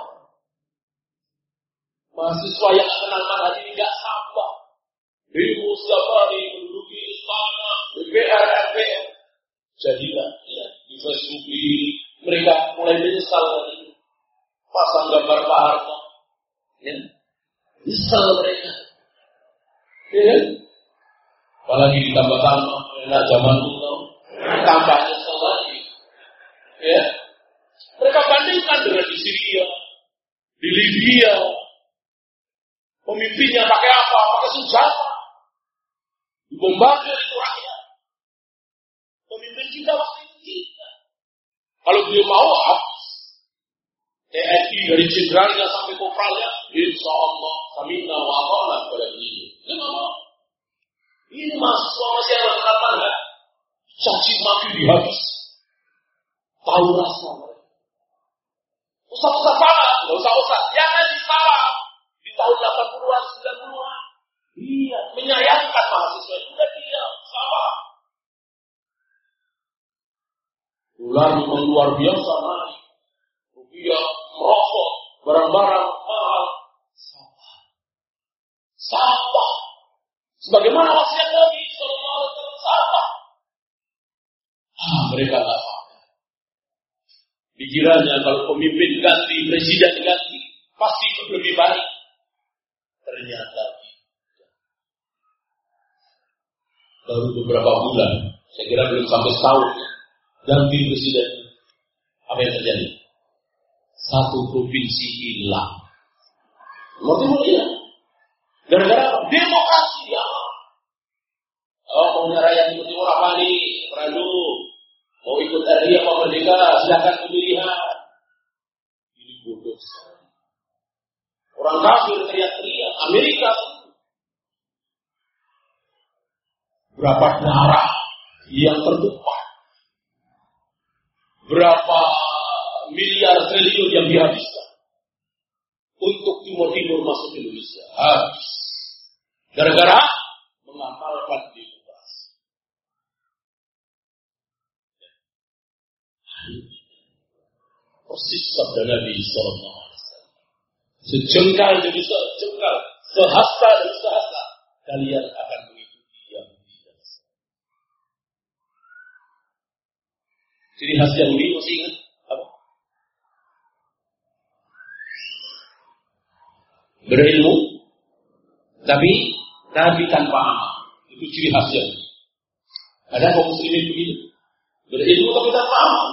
Mahasiswa yang kenal mana ini tidak sabar. Setiap hari menduduki istana, DPR, MPR. Jadilah ya, di Facebook mereka mulai menyesal lagi. Pasang gambar Pak Harto. Ya. Nyesal mereka. Ya. Apalagi ditambah-tambah, enak zaman dulu, tambah nyesal lagi. Ya. Mereka bandingkan dengan di Syria, di Libya. Pemimpinnya pakai apa? Pakai senjata. Dibombardir itu rakyat. Pemimpin kita waktu itu. Kalau beliau mau habis. TNI dari jenderalnya sampai kopralnya, insya Allah samina wa ta'ala kepada beliau. Dia mau. Ini mahasiswa masih ada kenapa enggak? Caci maki dihabis. Tahu rasa mereka. Ustaz-ustaz salah, nggak usah ustaz. Yang ngaji salah. Di tahun 80-an, 90-an. Iya, menyayangkan mahasiswa itu udah dia salah. Dolar memang luar biasa naik. Rupiah merokok, barang-barang mahal. Salah. Salah. Sebagaimana wasiat Nabi Sallallahu Alaihi Wasallam salah. Ah, mereka nggak paham. Pikirannya kalau pemimpin ganti, presiden ganti, pasti lebih baik. Ternyata baru beberapa bulan, saya kira belum sampai setahun, ganti presiden. Apa yang terjadi? Satu provinsi hilang. Mau hilang. Gara-gara demokrasi ya. Oh, mau rakyat Timur Timur apa nih? Mau ikut RI apa merdeka? Silakan pemilihan. Ini bodoh sekali. Orang kafir teriak-teriak. Amerika berapa darah yang tertumpah, berapa miliar triliun yang dihabiskan untuk Timur Timur masuk Indonesia. Habis. Gara-gara mengamalkan demokrasi. Persis sabda Nabi Sallallahu Alaihi Wasallam. Sejengkal jadi sejengkal, sehasta dan sehasta, kalian akan mengikuti yang tidak. Jadi khas Yahudi masih ingat apa? Berilmu, tapi Nabi tanpa amal. Itu ciri khas Yahudi. Ada kaum muslimin begitu. Berilmu tapi tanpa amal.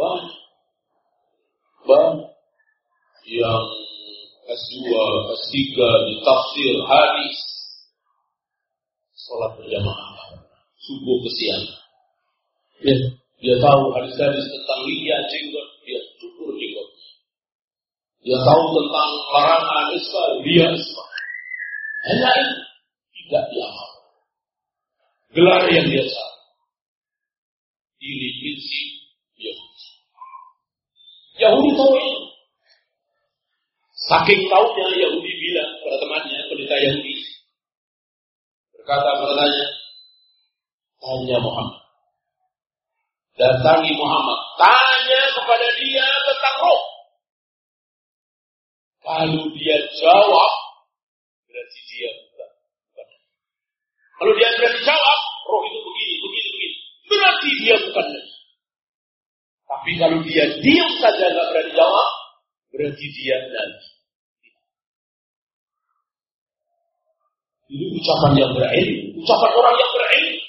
Wah. Bang. Yang S2, S3 di tafsir hadis. Sholat berjamaah. Subuh ke siang. Ya, dia tahu hadis-hadis tentang liya jenggot, dia cukur jenggotnya. Dia tahu tentang larangan isfa, dia isfa. Hanya ini tidak diamal. Gelar yang dia cari. Ini prinsip. Yahudi tahu ini. Saking tahunya Yahudi bilang kepada temannya, pendeta Yahudi. Berkata kepadanya, tanya Muhammad. Datangi Muhammad. Tanya kepada dia tentang roh. Kalau dia jawab, berarti dia bukan. Kalau dia berani jawab, roh itu begini, begini, begini. Berarti dia bukan Nabi. Tapi kalau dia diam saja nggak berani jawab, berarti dia Nabi. Ini ucapan yang berilmu, ucapan orang yang berilmu.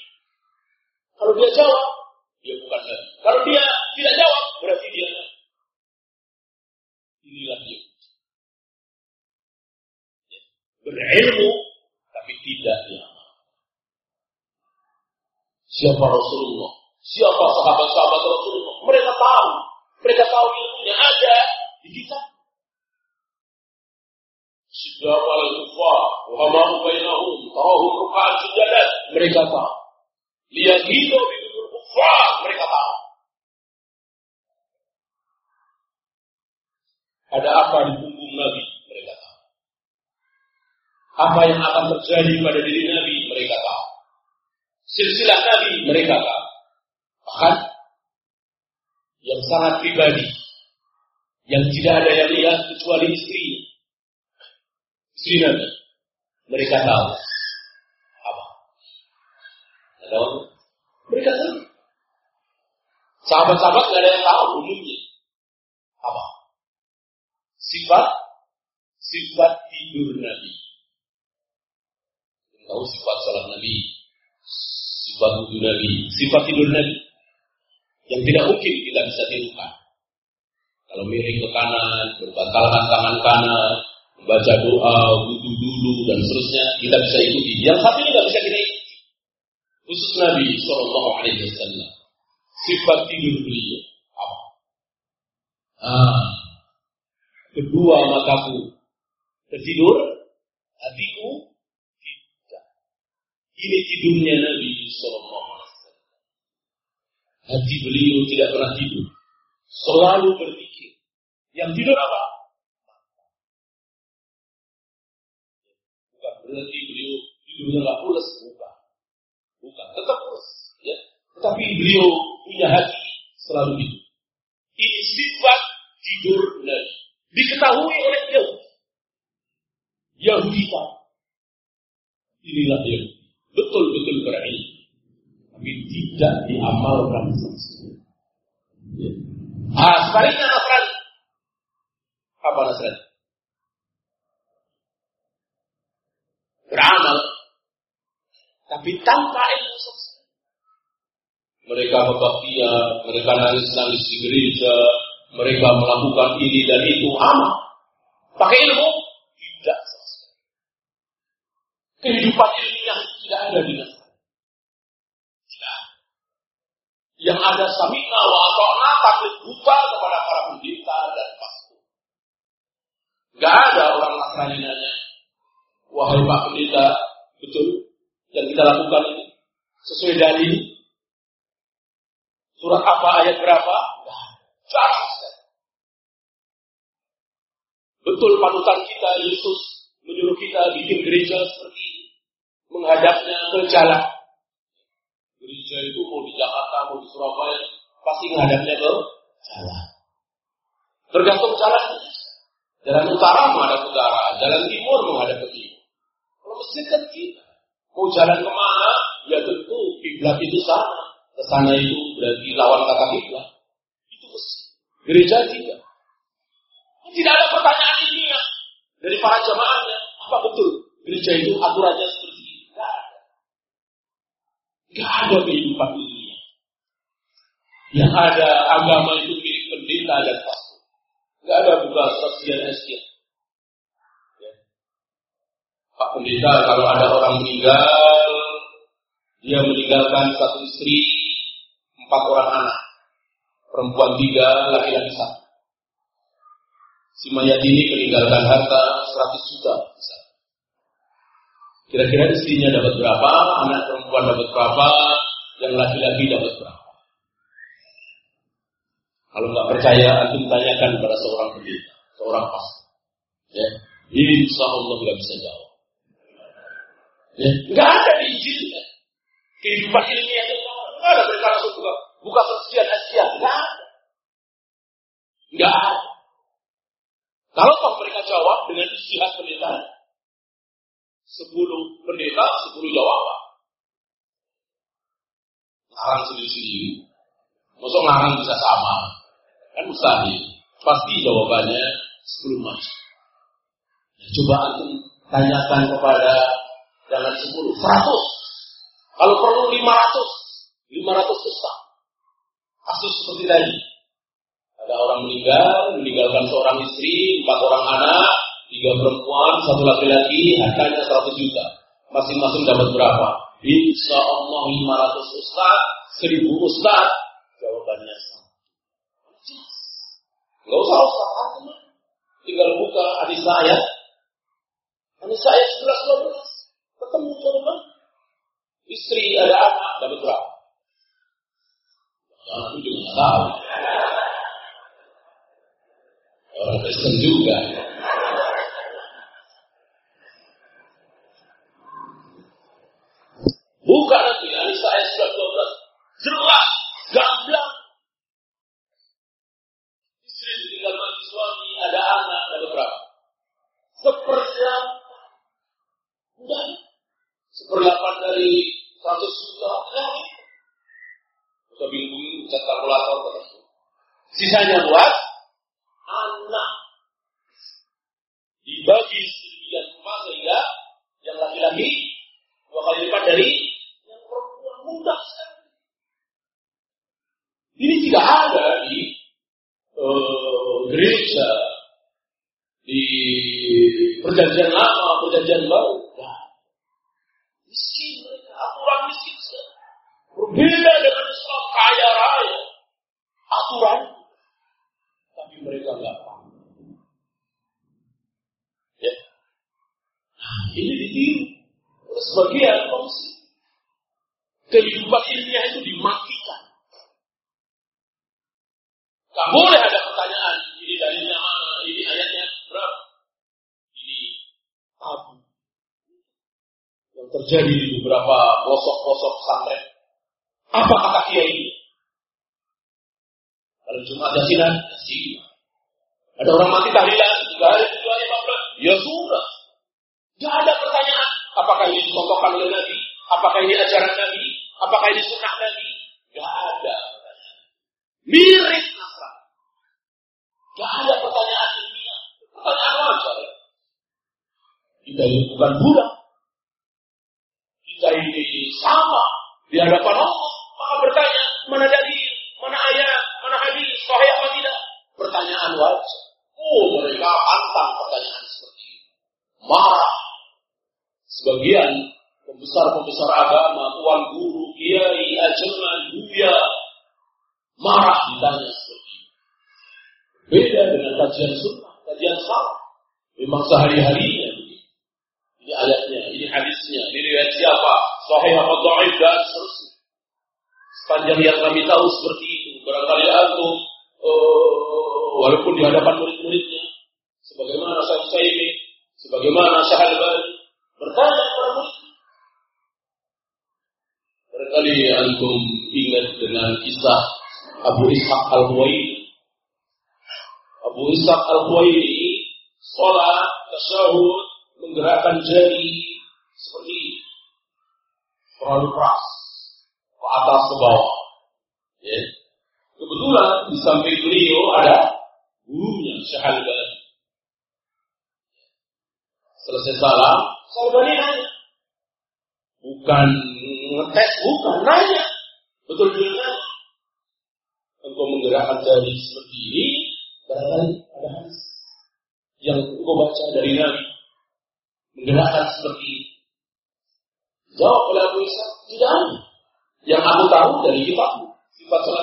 Kalau dia jawab, dia bukan Nabi. Kalau dia tidak jawab, berarti dia Nabi. Inilah dia. Berilmu, tapi tidak diamal. Siapa Rasulullah? Siapa sahabat-sahabat Rasulullah? Mereka tahu. Mereka tahu ilmunya ada di kita. Sejak al-kufar, wahamahu bainahum, tarahum ruka'an sujadat. Mereka tahu. Lihat hidup di dunia kufar, mereka tahu. Ada apa di punggung Nabi? Mereka tahu. Apa yang akan terjadi pada diri Nabi, mereka tahu. Silsilah Nabi, mereka tahu. Bahkan, yang sangat pribadi, yang tidak ada yang lihat kecuali istri. Istri Nabi. Mereka tahu. Apa? Tahu? Mereka tahu. Sahabat-sahabat tidak ada yang tahu umumnya. Apa? Sifat sifat tidur Nabi. Tahu sifat salat Nabi, sifat wudhu Nabi, sifat tidur Nabi. Yang tidak mungkin kita bisa tirukan. Kalau miring ke kanan, berbatalkan tangan kanan, membaca doa, wudhu dulu, dan seterusnya, kita bisa ikuti. Yang satu ini tidak bisa kita ikuti. Khusus Nabi Shallallahu Alaihi Wasallam. Sifat tidur beliau. Apa? Ah, kedua mataku tertidur, hatiku tidak. Ini tidurnya Nabi Wasallam. Hati beliau tidak pernah tidur, selalu berpikir. Yang tidur apa? Bukan berarti beliau tidurnya nggak pulas, bukan. Bukan, tetap pulas. Ya. Tetapi beliau punya hati selalu tidur. Ini sifat tidur Nabi. Diketahui oleh Yahudi. Yahudi. Inilah yang betul-betul berilmu. Tapi tidak diamalkan sama. Ya. Ah, sebaliknya Nasrani. Apa Nasrani? Beramal. Tapi tanpa ilmu sekali. Mereka berbaktian, mereka nangis-nangis di gereja, mereka melakukan ini dan itu amal. Pakai ilmu? Tidak Kehidupan ilmiah tidak ada di Nasrani. Tidak. Yang ada samina wa atokna taklid buta kepada para pendeta dan pastor. Gak ada orang Nasrani nanya, wahai Pak Pendeta, betul yang kita lakukan ini sesuai dalil surat apa ayat berapa? Jarang Betul panutan kita Yesus menyuruh kita bikin gereja seperti ini. Menghadapnya ke jalan. Gereja itu mau di Jakarta, mau di Surabaya, pasti menghadapnya ke jalan. Tergantung jalan. Jalan utara menghadap utara, jalan timur menghadap ke timur. Kalau masjid kan kita. Mau jalan ke mana? Ya tentu kiblat itu sana. Ke sana itu berarti lawan kata kiblat. Itu masjid. Gereja tidak. Tidak ada pertanyaan ini ya dari para jamaahnya. Apa betul gereja itu aturannya seperti ini? Tidak ada. Tidak ada kehidupan dunia. Yang ada agama itu milik pendeta dan pastor. Tidak ada buka saksian eskia. Ya. Pak pendeta kalau ada orang meninggal, dia meninggalkan satu istri, empat orang anak. Perempuan tiga, laki-laki satu. Si mayat ini meninggalkan harta 100 juta. Kira-kira istrinya dapat berapa, anak perempuan dapat berapa, yang laki-laki dapat berapa. Kalau nggak percaya, antum tanyakan kepada seorang pendeta, seorang pastor. Ya, insya Allah nggak bisa jawab. Ya, nggak ada Injil. Ya. Kehidupan ilmiah itu nggak ada mereka langsung buka, buka persekian Asia, nggak ada. Nggak ada. Kalau toh mereka jawab dengan istihad pendeta, sepuluh pendeta, sepuluh jawaban. Ngarang sendiri-sendiri. Masuk ngarang bisa sama. Kan mustahil. Pasti jawabannya sepuluh macam. Ya, coba antum tanyakan kepada jangan sepuluh, seratus. Kalau perlu lima ratus, lima ratus. Kasus seperti tadi. Ada orang meninggal, meninggalkan seorang istri, empat orang anak, tiga perempuan, satu laki-laki, harganya 100 juta. Masing-masing dapat berapa? Insya Allah 500 ustaz, 1000 ustaz. Jawabannya sama. Gak usah ustaz, aku tinggal buka hadis saya. Hadis saya 11 12. Ketemu teman Istri ada anak, dapat berapa? Anak itu juga tahu. Orang Kristen juga. Sisanya buat Yang terjadi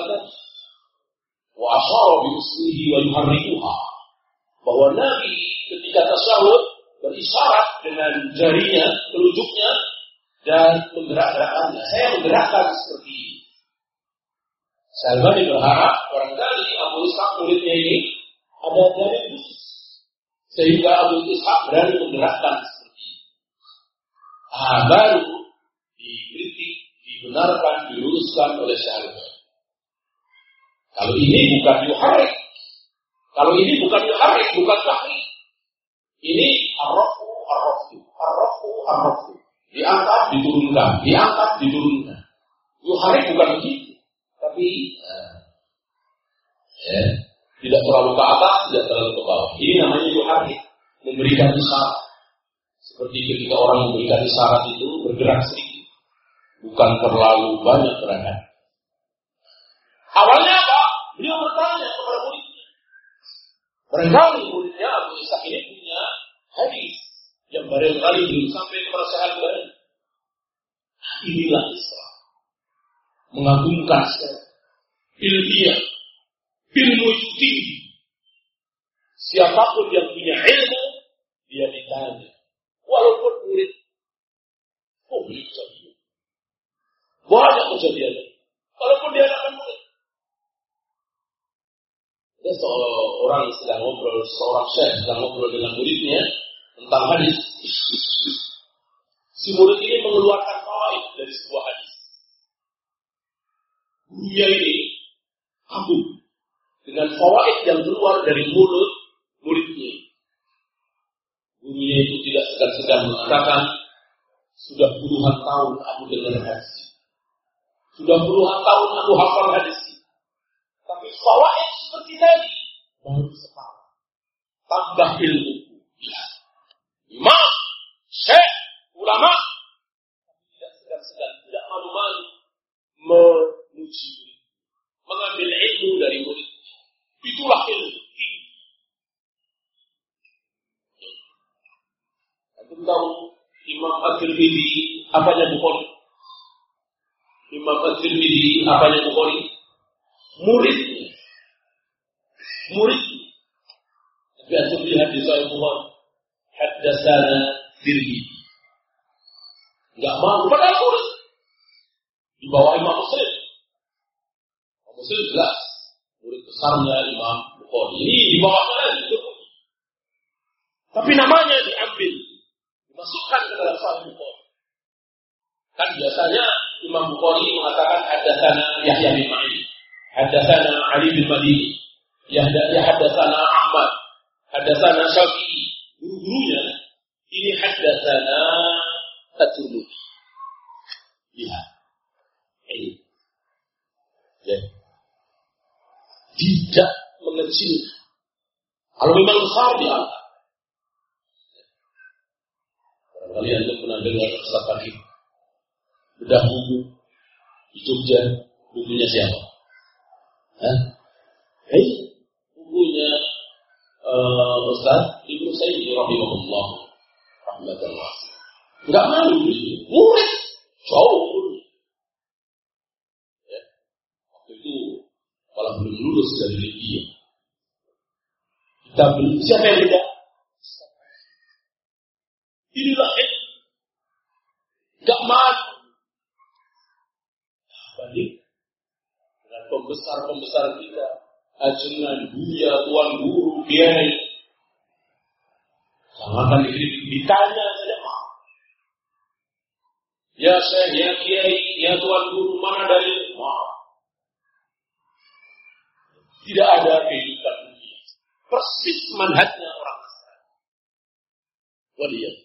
Nabi. Wa asyara bi usmihi wa yuharrikuha. Bahwa Nabi ketika tasyahud berisyarat dengan jarinya, telunjuknya, dan menggerak-gerakkannya. Saya menggerakkan seperti ini. Salmani berharap barangkali Abu Ishaq muridnya ini ada dari khusus. Sehingga Abu Ishaq berani menggerakkan seperti ini. Ah, baru dikritik, dibenarkan, diluruskan oleh Syahrir. Kalau ini bukan yuharik. Kalau ini bukan yuharik, bukan tahrik. Ini arrofu, arrofu, arrofu, arrofu. Diangkat, diturunkan, diangkat, diturunkan. Yuharik bukan begitu. Tapi uh, ya, tidak terlalu ke atas, tidak terlalu ke bawah. Ini namanya yuharik. Memberikan isyarat. Seperti ketika orang memberikan isyarat itu bergerak sedikit. Bukan terlalu banyak gerakan. Awalnya apa? Beliau bertanya kepada muridnya. Barangkali muridnya Abu Ishaq ini punya hadis yang barangkali belum sampai kepada sahabat. Inilah Islam. Mengagumkan secara ilmiah. Ilmu itu tinggi. Siapa pun yang punya ilmu, dia ditanya. Walaupun murid. Oh, kejadian. Banyak kejadian. Walaupun dia akan Ada seorang sedang ngobrol, seorang syekh sedang ngobrol dengan muridnya tentang hadis. Si murid ini mengeluarkan fawaid dari sebuah hadis. Gurunya ini kagum dengan fawaid yang keluar dari mulut muridnya. Gurunya itu tidak segan-segan mengatakan, Sudah puluhan tahun aku dengar hadis. Sudah puluhan tahun aku hafal hadis. Fawaid seperti tadi baru sekarang. Tambah ilmu. Imam, syekh, ulama, tidak segan-segan, tidak malu-malu memuji mengambil ilmu dari murid. Itulah ilmu. Antum tahu Imam At-Tirmidzi apanya Bukhari? Imam At-Tirmidzi apanya Bukhari? Muridnya. Murid. Tapi antum lihat di Sahih Bukhari. Haddatsana Tirmidzi. Enggak mau padahal murid. Di bawah Imam Muslim. Imam Muslim jelas murid besarnya Imam Bukhari. Ini di bawahnya lagi. Tapi namanya diambil Masukkan ke dalam Sahih Bukhari. Kan biasanya Imam Bukhari mengatakan hadatsana Yahya bin Ma'in, hadatsana Ali bin Madini, hadatsana Ahmad, hadatsana Syafi'i. Guru-gurunya ini hadatsana At-Turmudi. Lihat. Ini. Ya. Tidak mengecil. Kalau memang besar diangkat. Kalian tuh pernah dengar kisah kaki bedah buku di Jogja, bukunya siapa? Hah? Hei, bukunya uh, Ustaz Ibnu Sayyid rahimahullah rahmatan Enggak malu murid jauh ya. Waktu itu malah belum lulus dari Libya. Kita belum siapa yang tidak Inilah ilmu. Gak mati. Balik dengan pembesar-pembesar kita. Ajengan, buya, tuan guru, kiai. Kan ditanya saja mah. Ya saya, ya kiai, ya tuan guru, mana dari mah. Tidak ada kehidupan dunia. Persis manhatnya orang Nasrani. Waliyah.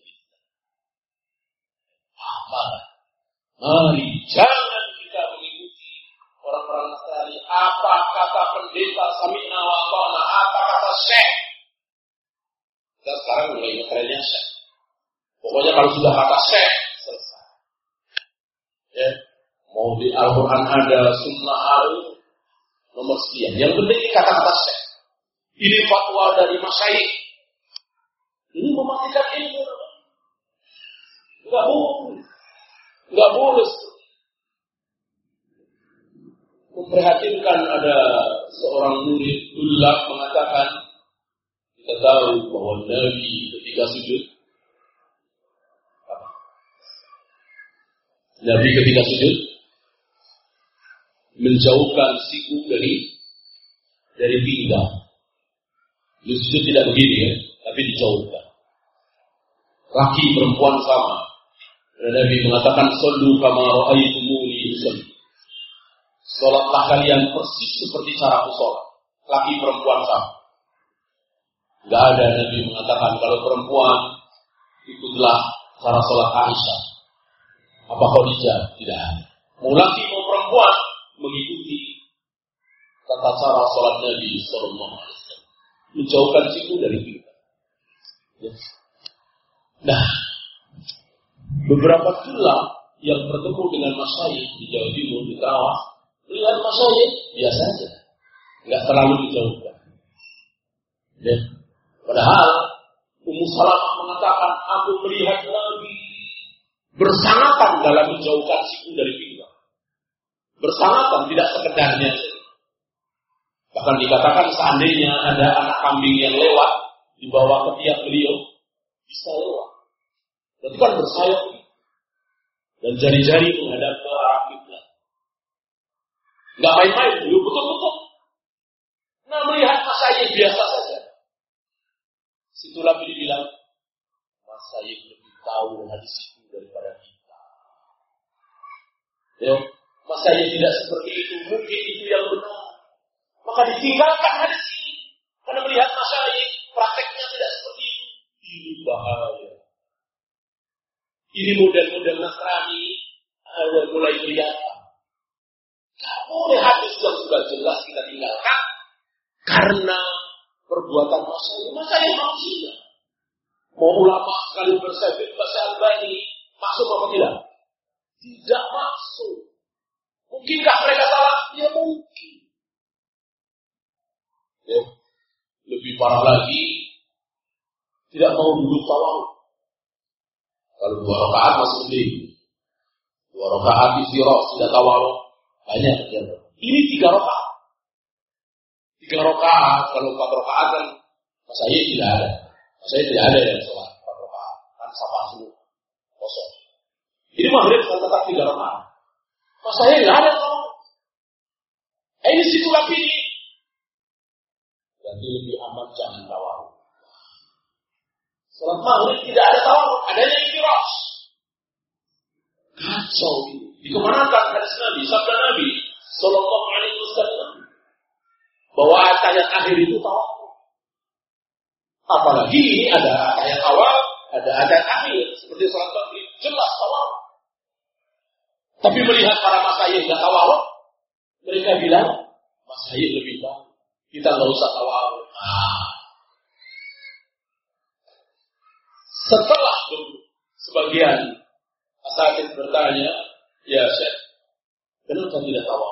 Mari jangan kita mengikuti orang-orang Nasrani. Apa kata pendeta Samina wa apa kata Syekh. Kita sekarang mulai ngetrennya Syekh. Pokoknya kalau sudah kata Syekh, selesai. Ya. Mau di Al-Quran ada, sunnah ada, nomor sekian. Yang penting kata-kata Syekh. Ini fatwa dari Masyaikh. Ini mematikan ilmu. Enggak boleh. Enggak boleh. Memprihatinkan ada seorang murid ulak mengatakan kita tahu bahwa Nabi ketika sujud Nabi ketika sujud menjauhkan siku dari dari pinggang. Sujud tidak begini ya, tapi dijauhkan. Laki perempuan sama. Dan Nabi mengatakan, Sallu kama ra'aitumuni usalli. Sholatlah kalian persis seperti cara aku sholat. Laki perempuan sama. Gak ada Nabi mengatakan kalau perempuan ikutlah cara sholat Aisyah. Apa Khadijah? Tidak. Mau laki mau perempuan mengikuti tata cara sholat Nabi Sallallahu Alaihi Wasallam. Menjauhkan siku dari kita. Ya. Nah, Beberapa tulang yang bertemu dengan masyayikh di Jawa Timur, di Karawang, melihat masyayikh biasa saja. Nggak terlalu dijauhkan. Ya. Padahal Ummu Salamah mengatakan, aku melihat Nabi bersangatan dalam menjauhkan siku dari pinggang. Bersangatan, tidak sekedarnya. Bahkan dikatakan seandainya ada anak kambing yang lewat di bawah ketiak beliau, bisa lewat. Berarti kan bersayap dan jari-jari menghadap. Nggak main-main, beliau betul-betul. Nah melihat masanya biasa saja. Situlah beliau bilang, masanya lebih tahu hadis itu daripada kita. Ya, masanya tidak seperti itu, mungkin itu yang benar. Maka ditinggalkan hadis ini. Karena melihat masanya prakteknya tidak seperti itu. Ini bahaya. Ini model-model Nasrani ada mulai kelihatan. Gak boleh hadis yang sudah jelas kita tinggalkan karena perbuatan masa ini masa yang manusia. Mau ulama sekali bersebut bahasa Albani masuk apa tidak? Tidak masuk. Mungkinkah mereka salah? Ya mungkin. Ya. Lebih parah lagi, tidak mau duduk tawaf. Kalau dua rakaat masih mending. Dua rakaat istirahat tidak tawaruk banyak ya. Ini tiga rakaat. Tiga rakaat kalau empat rakaat kan saya tidak ada. Saya tidak ada yang sholat empat rakaat kan sama semua kosong. Ini maghrib saya tetap tiga rakaat. Mas saya tidak ada kalau eh, ini situ lagi ini. Jadi lebih aman jangan tawaruk. Sholat maghrib tidak ada tawaruk, adanya ikhtiras. Kacau ini. Dikemanakan hadis Nabi, sabda Nabi, Sallallahu Alaihi Wasallam, bahwa ayat akhir itu tawaruk. Apalagi ini ada ayat awal, ada ayat akhir, seperti sholat maghrib, jelas tawaruk. Tapi melihat para masayih nggak tawaruk, mereka bilang, masayih lebih baik. Kita nggak usah tawaruk. Nah, Setelah sebagian asatid bertanya, ya Syekh, kenapa tidak tahu?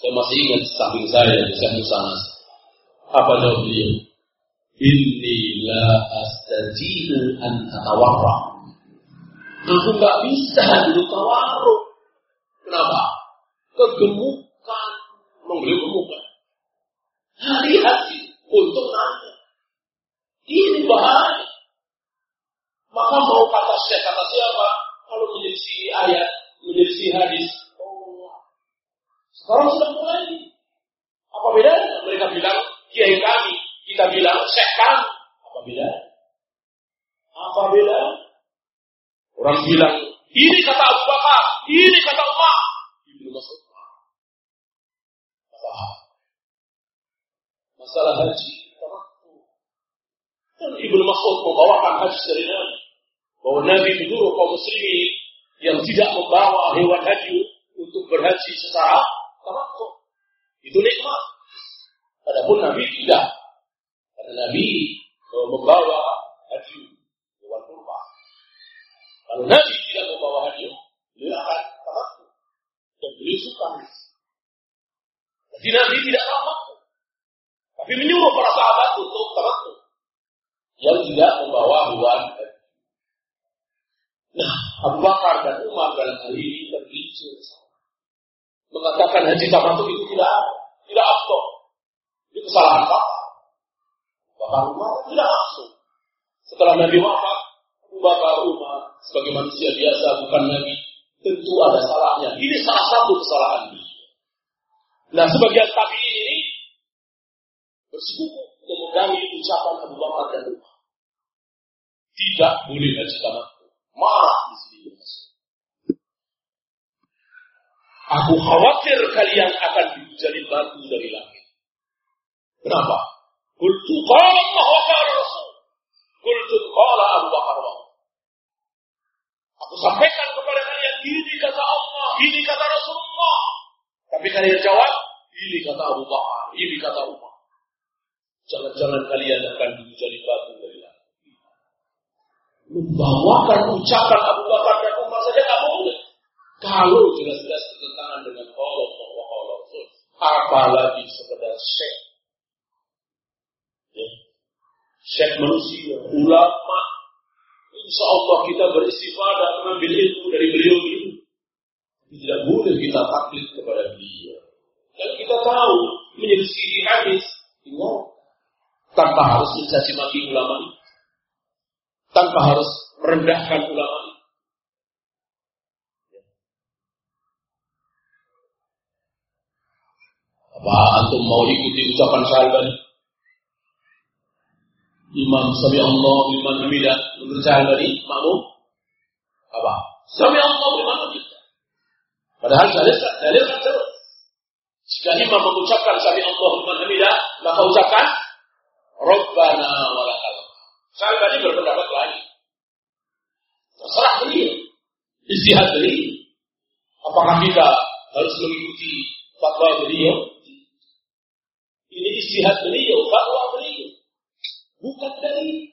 Saya masih ingat samping saya di Syekh Musanas. Apa jawab beliau? Inni la astajibu an atawarra. Aku nggak bisa duduk tawarruk. Kenapa? Kegemukan, membeli gemukan. Hari-hari untuk nanya. Ini bahaya. Maka mau kata syekh, kata siapa? Kalau menjadi ayat, menjadi hadis. Oh, sekarang sudah mulai. Apa bedanya? Mereka bilang, kiai kami. Kita bilang, kami. Apa bedanya? Apa beda? Orang bilang, ini kata Abu Bakar, ini kata Umar. Ibnu Mas'ud. Masalah haji dan Ibnu Mas'ud membawakan hadis dari Nabi bahwa Nabi menyuruh kaum muslimin yang tidak membawa hewan haji untuk berhaji secara tamattu. Itu nikmat. Adapun Nabi tidak. Karena Nabi membawa haji hewan kurban. Kalau Nabi tidak membawa haji, beliau akan tamattu. Dan beliau suka. Jadi Nabi tidak tamattu. Tapi menyuruh para sahabat untuk tamattu yang tidak membawa hewan Nah, Abu Bakar dan Umar dalam hal ini tergelincir mengatakan haji tamattu itu tidak tidak aktor. Itu kesalahan Pak. Bakar Umar tidak masuk. Setelah Nabi wafat, Abu Bakar Umar sebagai manusia biasa bukan Nabi, tentu ada salahnya. Ini salah satu kesalahan dia. Nah, sebagian tapi ini bersekutu untuk memegangi ucapan Abu Bakar dan Umar. Tidak boleh haji tamattu. Marah di sini. Aku khawatir kalian akan dijadi batu dari langit. Kenapa? Kultu qala Allah wa Rasul. Kultu qala Abu Bakar wa Aku sampaikan kepada kalian ini kata Allah, ini kata Rasulullah. Tapi kalian jawab, ini kata Abu Bakar, ini kata Umar. Jangan-jangan kalian akan dijadi batu dari langit membawakan ucapan Abu Bakar dan Umar saja tak boleh. Kalau jelas-jelas bertentangan dengan Allah wa Allah apalagi sekedar syekh. Ya. Syekh manusia, ulama. Insya Allah kita beristifadah mengambil ilmu dari beliau ini. Tidak boleh kita taklid kepada beliau. Dan kita tahu menyelesaikan hadis, ingat, tanpa harus mencaci maki ulama itu tanpa harus merendahkan ulama Apa antum mau ikuti ucapan Syalbani? Imam Sami Allah liman hamidah menurut Syalbani makmum apa? Sami Allah liman hamidah. Padahal dalil dalil kan jelas. Jika imam mengucapkan Sami Allah liman hamidah, maka ucapkan Rabbana walakal Syalbani berpendapat lain. Istihad beliau. Apakah kita harus mengikuti fatwa beliau? Ini istihad beliau, fatwa beliau. Bukan dari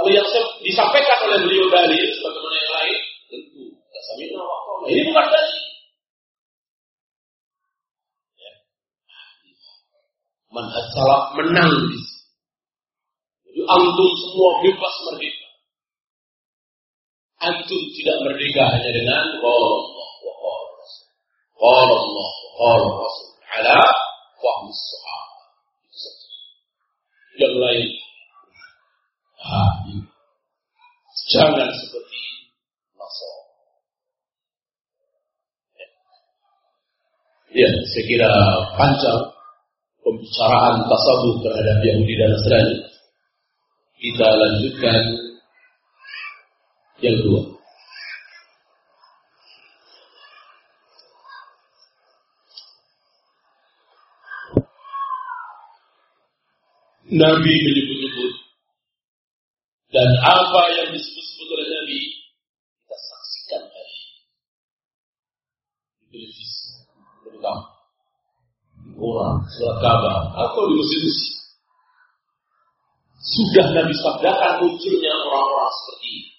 kalau yang disampaikan oleh beliau dalil sebagaimana yang lain, tentu Ini bukan dalil. Ya. Manhaj salaf menang di sini. Antum semua bebas merdeka. Antum tidak merdeka hanya dengan Allah wa Rasul. Allah wa Rasul ala fahmi sahabat. Yang lain. Jangan seperti Nasr. Ya. ya, saya kira panjang pembicaraan tasawuf terhadap Yahudi dan Nasrani. Kita lanjutkan yang kedua. Nabi menyebut-nyebut dan apa yang disebut-sebut oleh Nabi kita saksikan hari di televisi terutama orang surat kabar atau di masjid-masjid sudah Nabi sabdakan munculnya orang-orang seperti ini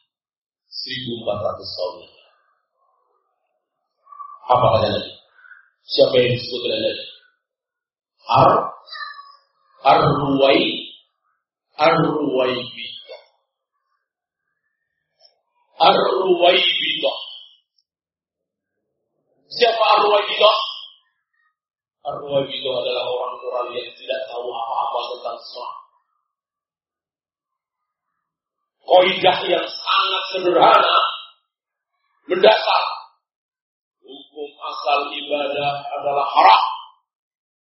1400 tahun yang Apa kata Nabi? Siapa yang disebut oleh Nabi? Ar Ar-Ruwai Ar-Ruwaibi Ar-Ruwaibidah. Siapa Ar-Ruwaibidah? Ar-Ruwaibidah adalah orang-orang yang tidak tahu apa-apa tentang Islam. Kaidah yang sangat sederhana, mendasar. Hukum asal ibadah adalah haram.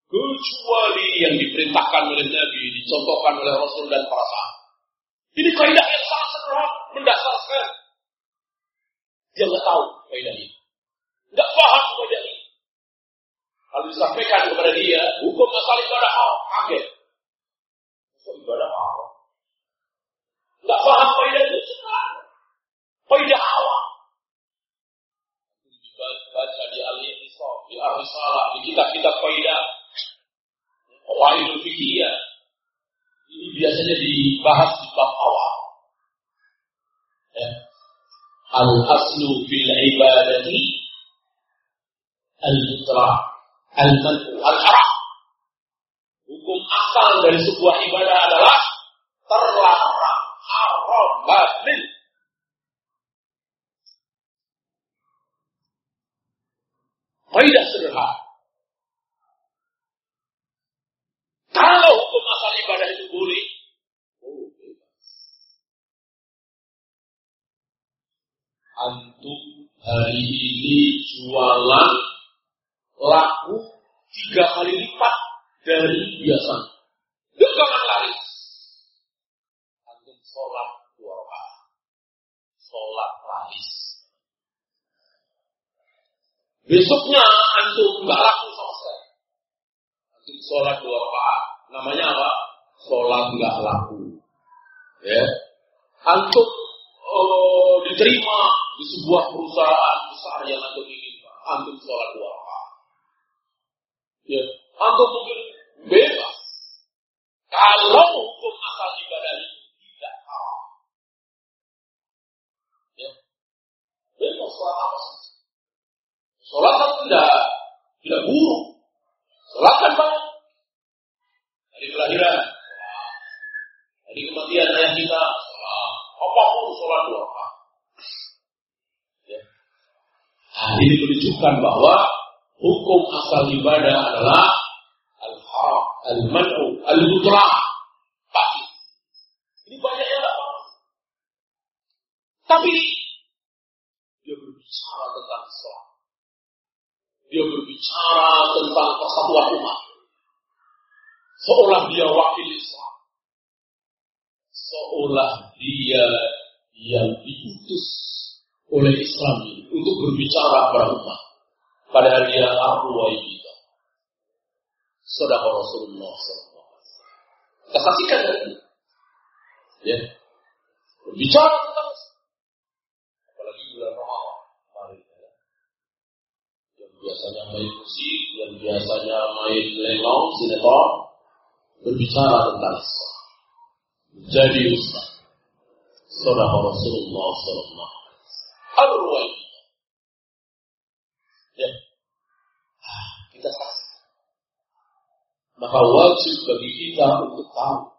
Kecuali yang diperintahkan oleh Nabi, dicontohkan oleh Rasul dan para sahabat. Ini kaidah yang sangat sederhana, mendasar sekali. Dia nggak tahu kaidah ini. Nggak paham kaidah ini. Kalau disampaikan kepada dia, hukum asal ibadah haram, kaget. Hukum ibadah haram. Nggak paham kaidah itu sekarang. Kaidah awal. Baca di Al-Iqtisab, di Ar-Risalah, di kitab-kitab kaidah. Qawaidul fikiyah. Ini biasanya dibahas di bab awal. Ya al-aslu fil ibadati al-mutlaq al-man'u al-haram. Hukum asal dari sebuah ibadah adalah haram, batil. Kaidah sederhana. Kalau hukum asal ibadah itu boleh, antum hari ini jualan laku tiga kali lipat dari biasa. Jangan laris. Antum sholat. Sholat laris. Besoknya antum nggak laku sekali. Antum sholat dua rakaat. Namanya apa? Sholat nggak laku. Ya. Antum oh, diterima di sebuah perusahaan besar yang antum inginkan, antum sholat dua rakaat. Ya, antum mungkin bebas. Kalau hukum asal ibadah itu tidak haram. Ya, bebas sholat apa saja. Sholat kan tidak tidak buruk. Sholat kan banyak. Dari kelahiran, dari kematian ayah kita, sholat. Apa pun sholat dua rakaat. Nah, ini menunjukkan bahwa hukum asal ibadah adalah al-haram, al-man'u, al-mutlaq. Pasti. Ini banyak yang tidak Tapi berbicara tentang Islam. Dia berbicara tentang persatuan umat. Seolah dia wakil Islam. Seolah dia yang diutus oleh Islam untuk berbicara pada umat. Padahal dia arwah kita. Saudara Rasulullah SAW. Kita saksikan ini. Ya. Berbicara tentang apalagi bulan Ramadan. Biasanya main musik, yang biasanya main lenong, sinetron, berbicara tentang Islam. Jadi Ustaz. Saudara Rasulullah Sallallahu Alaihi Wasallam. Ya. Kita saksi. Maka wajib bagi kita untuk tahu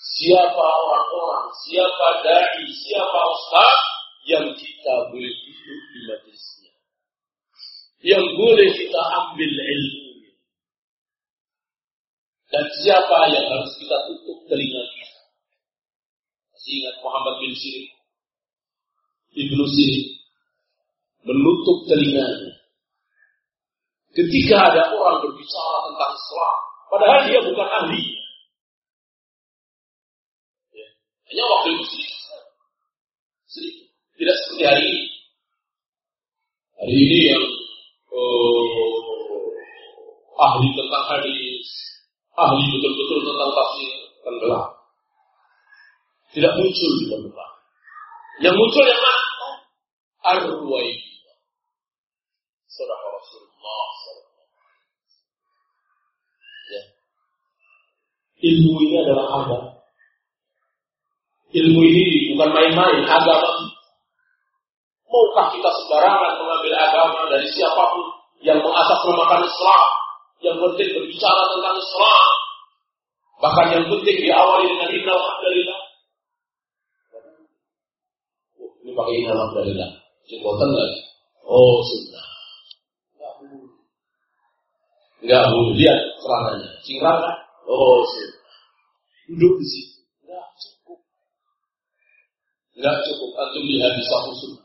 siapa orang-orang, siapa dai, siapa ustaz yang kita boleh duduk di majlisnya. Yang boleh kita ambil ilmu. Dan siapa yang harus kita tutup telinga kita. Masih ingat Muhammad bin Sirin? Ibnu Sirin menutup telinganya. Ketika ada orang berbicara tentang Islam, padahal dia bukan ahli. Ya. Hanya waktu itu sedikit. Tidak seperti hari ini. Hari ini yang uh, ahli tentang hadis, ahli betul-betul tentang tafsir tenggelam. Tidak muncul di depan. Yang muncul yang mana? Ar-Ruwaidi. Saudara Rasulullah Ya. Ilmu ini adalah agama. Ilmu ini bukan main-main, agama. Maukah kita sembarangan mengambil agama dari siapa pun yang mengatasnamakan Islam, yang penting berbicara tentang Islam, bahkan yang penting diawali dengan inna alhamdulillah. Oh, ini pakai inna alhamdulillah. Jenggotan lagi. Oh, sunnah. Enggak boleh lihat celananya. Cingkrang kan? Oh, sunnah. Duduk di situ. Enggak cukup. Enggak cukup. Antum lihat di satu sunnah.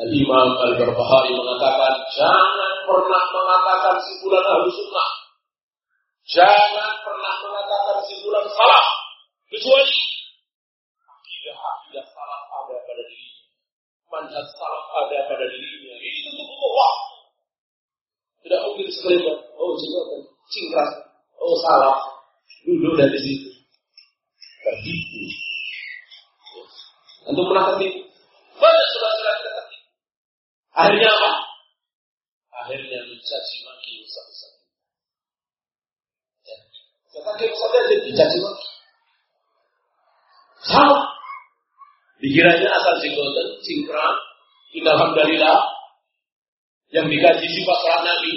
Al-Imam Al-Barbahari mengatakan, jangan pernah mengatakan simpulan ahlu sunnah. Jangan pernah mengatakan simpulan salah. Kecuali akidah-akidah salah ada pada dirinya. Manhaj salah ada pada dirinya. Ini tentu Allah. Tidak mungkin sekalian. Oh, cingkrang. Cingkrang. Oh, salah. Duduk dari situ. Tertipu. Untuk pernah tertipu. Banyak surat-surat kita tertipu. Akhirnya apa? Akhirnya mencaci maki ustaz-ustaz. Ya. Tetapi saja jadi dicaci maki. Salah. Dikiranya asal jenggotan, cingkrang, indah hamdalillah, yang dikaji sifat para nabi,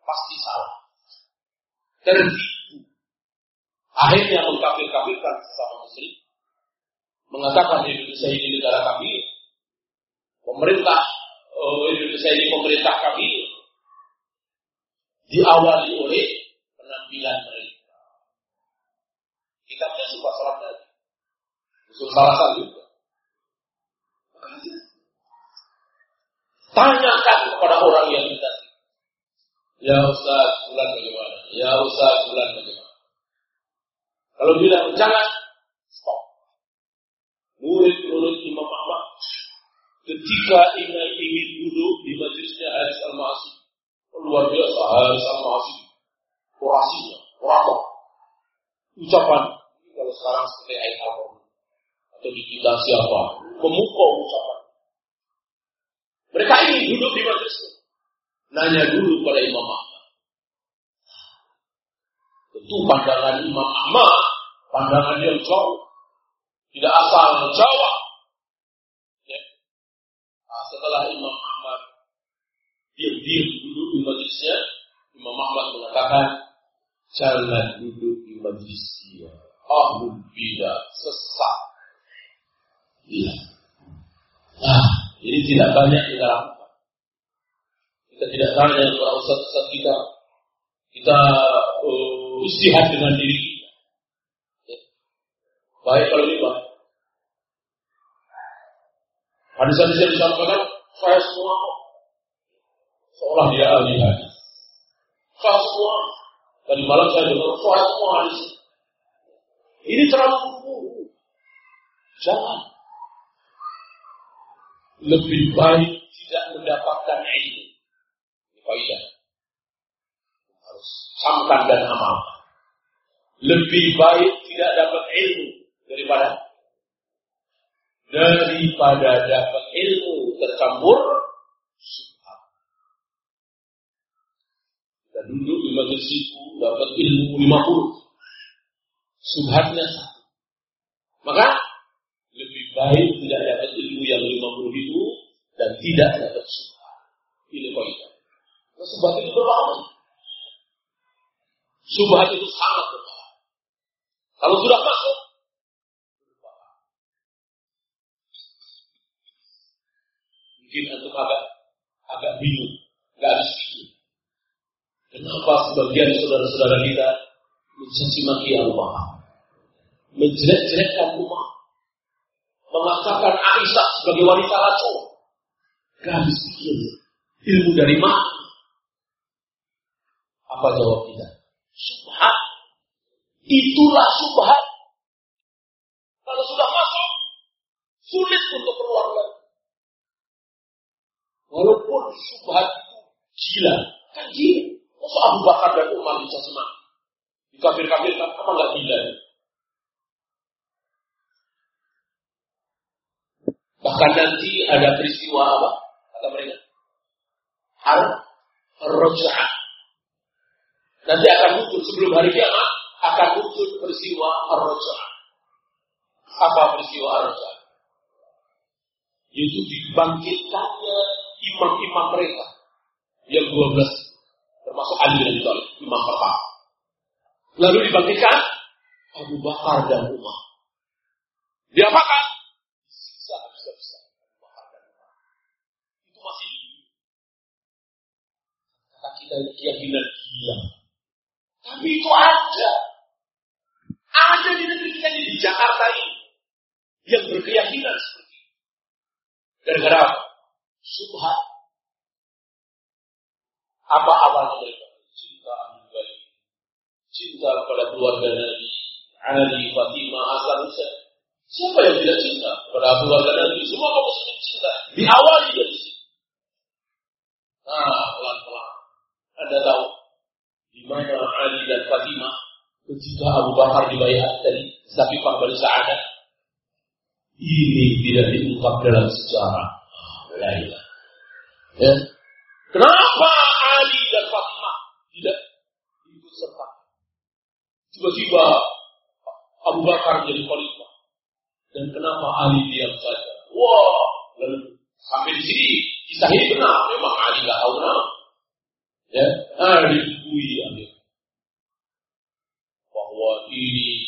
pasti salah. Tertipu. Akhirnya mengkafir-kafirkan sesama muslim. Mengatakan Indonesia ini negara kami. Pemerintah Indonesia ini pemerintah kami. Diawali oleh penampilan mereka. Kitabnya suka salat nabi. Usul salah juga. Tanyakan kepada orang yang kita Ya Ustaz, bulan bagaimana? Ya Ustaz, bulan bagaimana? Kalau bilang jangan, stop. Ahmad ketika ingin ingin duduk di majelisnya Haris Al-Masih. Luar biasa Haris Al-Masih. Orasinya, orator. Ucapan. Kalau sekarang seperti ayat al atau di kita siapa, memukau ucapan. Mereka ini duduk di majelisnya. Nanya dulu pada Imam Ahmad. Tentu pandangan Imam Ahmad, pandangan yang jauh. Tidak asal jawab. Nah, setelah Imam Ahmad diam-diam duduk di majelisnya, Imam Ahmad mengatakan, jangan duduk di majelisnya. Ahlul bidah sesat. Iya. Nah, ini tidak banyak kita lakukan. Kita tidak tanya kepada ustaz-ustaz kita. Kita uh, istihad dengan diri kita. Ya. Baik kalau ini baik. Hadis-hadis yang disampaikan, saya semua. Seolah dia ahli hadis. Saya semua. Tadi malam saya dengar, saya semua hadis. Ini terlalu buru Jangan lebih baik tidak mendapatkan ilmu. Ini kaidah. Harus samkan dan amalkan. Lebih baik tidak dapat ilmu daripada daripada dapat ilmu tercampur subhat. duduk di majelis itu dapat ilmu 50. Subhatnya satu. Maka lebih baik tidak dapat ilmu yang 50 itu dan tidak dapat subhat. Ini poin. Nah, subhat itu berbahaya. Subhat itu sangat berbahaya. Kalau sudah masuk, Mungkin antum agak agak bingung, nggak habis pikir. Kenapa sebagian saudara-saudara kita mencaci maki Allah, menjelek-jelekkan umat, mengatakan Aisyah sebagai wanita racun? Gak habis pikir. Ilmu dari mana? Apa jawab kita? Subhat. Itulah subhat. Kalau sudah masuk, sulit untuk keluar lagi. Walaupun subhat gila, kan gila. Masa Abu Bakar dan Umar dicaci maki? Dikafir-kafirkan, apa nggak gila? Bahkan nanti ada peristiwa apa? Kata mereka. Ar Roja'ah. Nanti akan muncul sebelum hari kiamat akan muncul peristiwa Ar-Roja'ah. Apa peristiwa Ar-Roja'ah? Yaitu dibangkitkannya imam-imam mereka yang 12 termasuk Ali bin Abi imam pertama. Lalu dibangkitkan Abu Bakar dan Umar. Diapakan? Disiksa habis-habisan Abu dan Umar. Itu masih kata kita ini keyakinan gila. Tapi itu ada. Ada di negeri kita di Jakarta ini. Yang berkeyakinan seperti itu. Gara-gara? Subhat. Apa awalnya mereka? Cinta baik. Cinta kepada keluarga Nabi. Ali, Fatimah, Hasan, Husain. Siapa yang tidak cinta kepada keluarga Nabi? Semua kaum muslimin cinta. Diawali dari sini. Nah, pelan-pelan. Anda tahu di mana Ali dan Fatimah ketika Abu Bakar dibayar dari Safifah bin Sa'adah. Ini tidak diungkap dalam sejarah. Ya. Kenapa Ali dan Fatimah tidak ikut serta? Tiba-tiba Abu Bakar jadi khalifah. Dan kenapa Ali diam saja? Wah, lalu sampai di sini kisah ini benar. Memang Ali nggak tahu kenapa. Ya, nah dibui akhir. Bahwa ini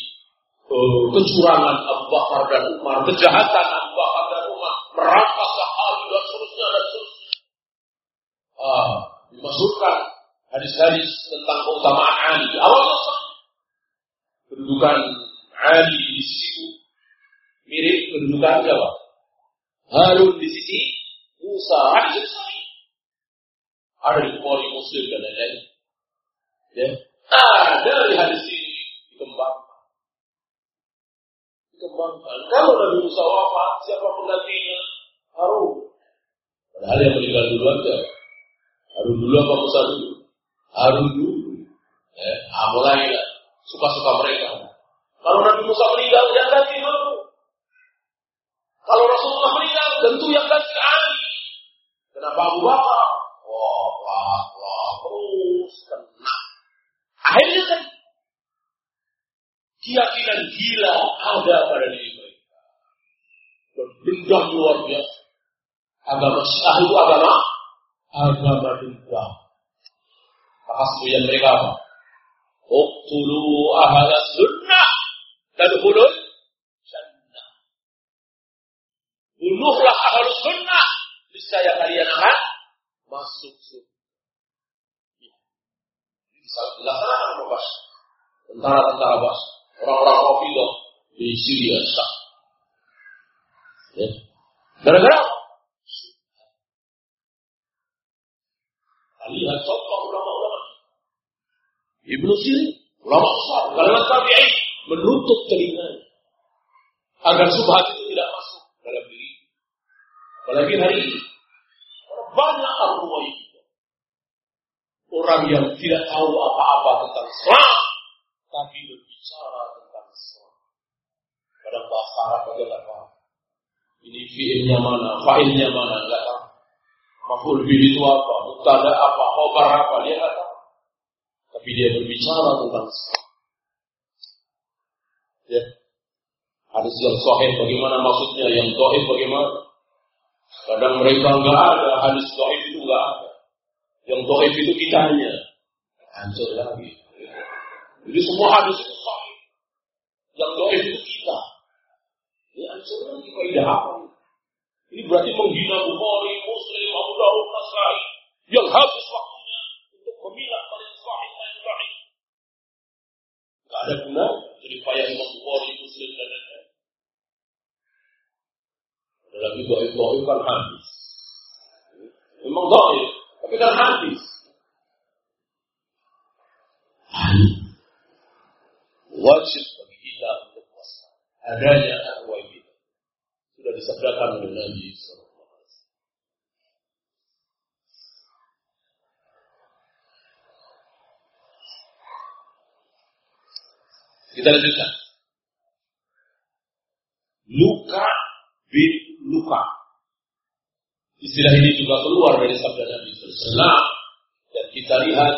uh, kecurangan Abu Bakar dan Umar, kejahatan Abu Bakar dan Umar, merampas Ali dan seterusnya dan seterusnya. Ah, dimasukkan hadis-hadis tentang keutamaan Ali. Awalnya sama. Kedudukan Ali di sisi mirip kedudukan siapa? Harun di sisi Musa. Hadis sahih. Ada di Bukhari Muslim dan lain-lain. Ya. Ah, dari hadis ini dikembangkan. Dikembangkan. Kalau Nabi Musa wafat, siapa penggantinya? Harun. Padahal yang meninggal duluan siapa? Harun dulu apa Musa dulu? Harun dulu. Ya, ah, mulai suka-suka mereka. Kalau Nabi Musa meninggal, yang ganti Harun. Kalau Rasulullah meninggal, tentu yang ganti Ali. Kenapa Abu Bakar? Wah, wah, wah, terus kena. Akhirnya kan keyakinan gila ada pada diri mereka. Berdendam luar biasa. Agama Syiah itu agama agama dendam. Maka semuanya mereka apa? Uqtulu ahla sunnah dan hulul jannah. Bunuhlah ahlu sunnah. Niscaya kalian akan masuk surga. Bisa dilaksanakan apa bos? Tentara-tentara bos, orang-orang Rafidah di Syria. Ya. Gara-gara lihat contoh ulama-ulama. Ibnu Sirin, ulama besar, kalangan tabi'in menutup telinga agar subhat itu tidak masuk dalam diri. Apalagi hari ini banyak arwah orang yang tidak tahu apa-apa tentang Islam, tapi berbicara tentang Islam. Kadang bahasa Arab aja nggak paham. Ini fiilnya mana, failnya mana, nggak. Maful bihi itu apa, mubtada apa, khobar apa, dia nggak tahu. Tapi dia berbicara tentang Ya. Hadis yang sahih bagaimana maksudnya, yang sahih bagaimana? Kadang mereka nggak ada, hadis sahih itu nggak ada. Yang sahih itu kitanya. Hancur lagi. Jadi semua hadis itu sahih. Yang sahih itu kita. Ini hancur lagi kaidah apa? Ini berarti menghina Bukhari, Muslim, Abu Dawud, Nasrai. Yang habis waktunya untuk memilah paling sahih dan sahih. Gak ada guna jadi payah Imam Bukhari, Muslim dan lain-lain. Ada lagi doa kan habis. Memang doa, tapi kan habis. Wajib bagi kita untuk puasa. Adanya kita. Sudah disabdakan oleh Nabi. Kita lanjutkan. Luka bin luka. Istilah ini juga keluar dari sabda Nabi SAW. Dan kita lihat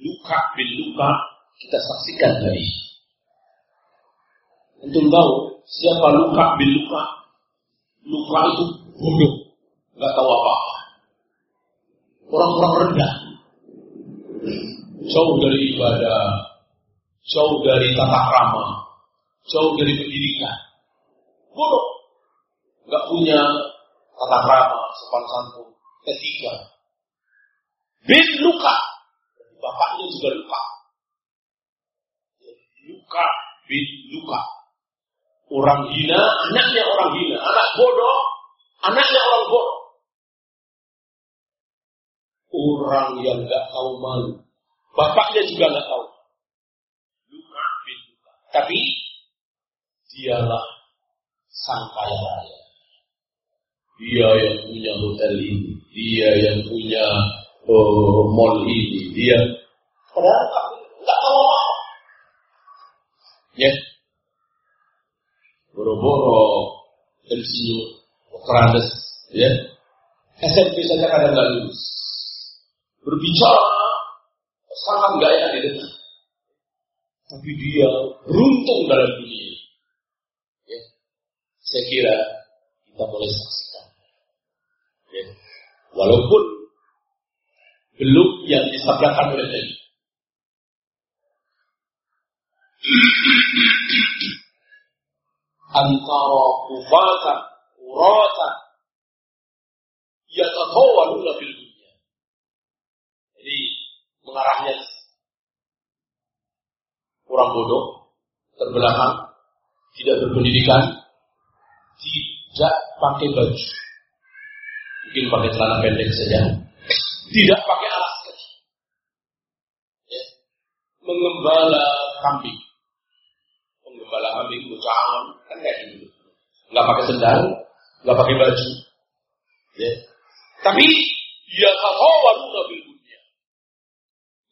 luka bin luka kita saksikan tadi. Untuk tahu siapa luka bin luka? Luka itu bodoh, nggak tahu apa-apa. Orang-orang rendah, jauh dari ibadah, jauh dari tata krama, jauh dari pendidikan. Bodoh. Gak punya tata krama, sopan santun, etika. Bin luka. Bapaknya juga luka. Luka bin luka. Orang hina, anaknya orang hina. Anak bodoh, anaknya orang bodoh. Orang yang gak tahu malu. Bapaknya juga gak tahu. Tapi dialah sang kaya raya. Dia yang punya hotel ini, dia yang punya uh, mall ini, dia padahal nggak tahu apa. Ya, boro-boro insinyur,Okrades, ya, SMP saja kadang nggak lulus. Berbicara sangat gaya di depan. Tapi dia beruntung dalam dunia. Ya. Saya kira kita boleh saksikan. Ya. Walaupun belum yang disabdakan oleh Nabi. Antara kufata, urata, yatatawaluna fil dunia. Jadi mengarahnya kurang bodoh, terbelakang, tidak berpendidikan, tidak pakai baju. Mungkin pakai celana pendek saja. Tidak pakai alas kaki. Ya. Mengembala kambing. Mengembala kambing, bukan kan kayak gitu. Nggak pakai sendal, nggak pakai baju. Ya. Tapi ya tahu bil dunia.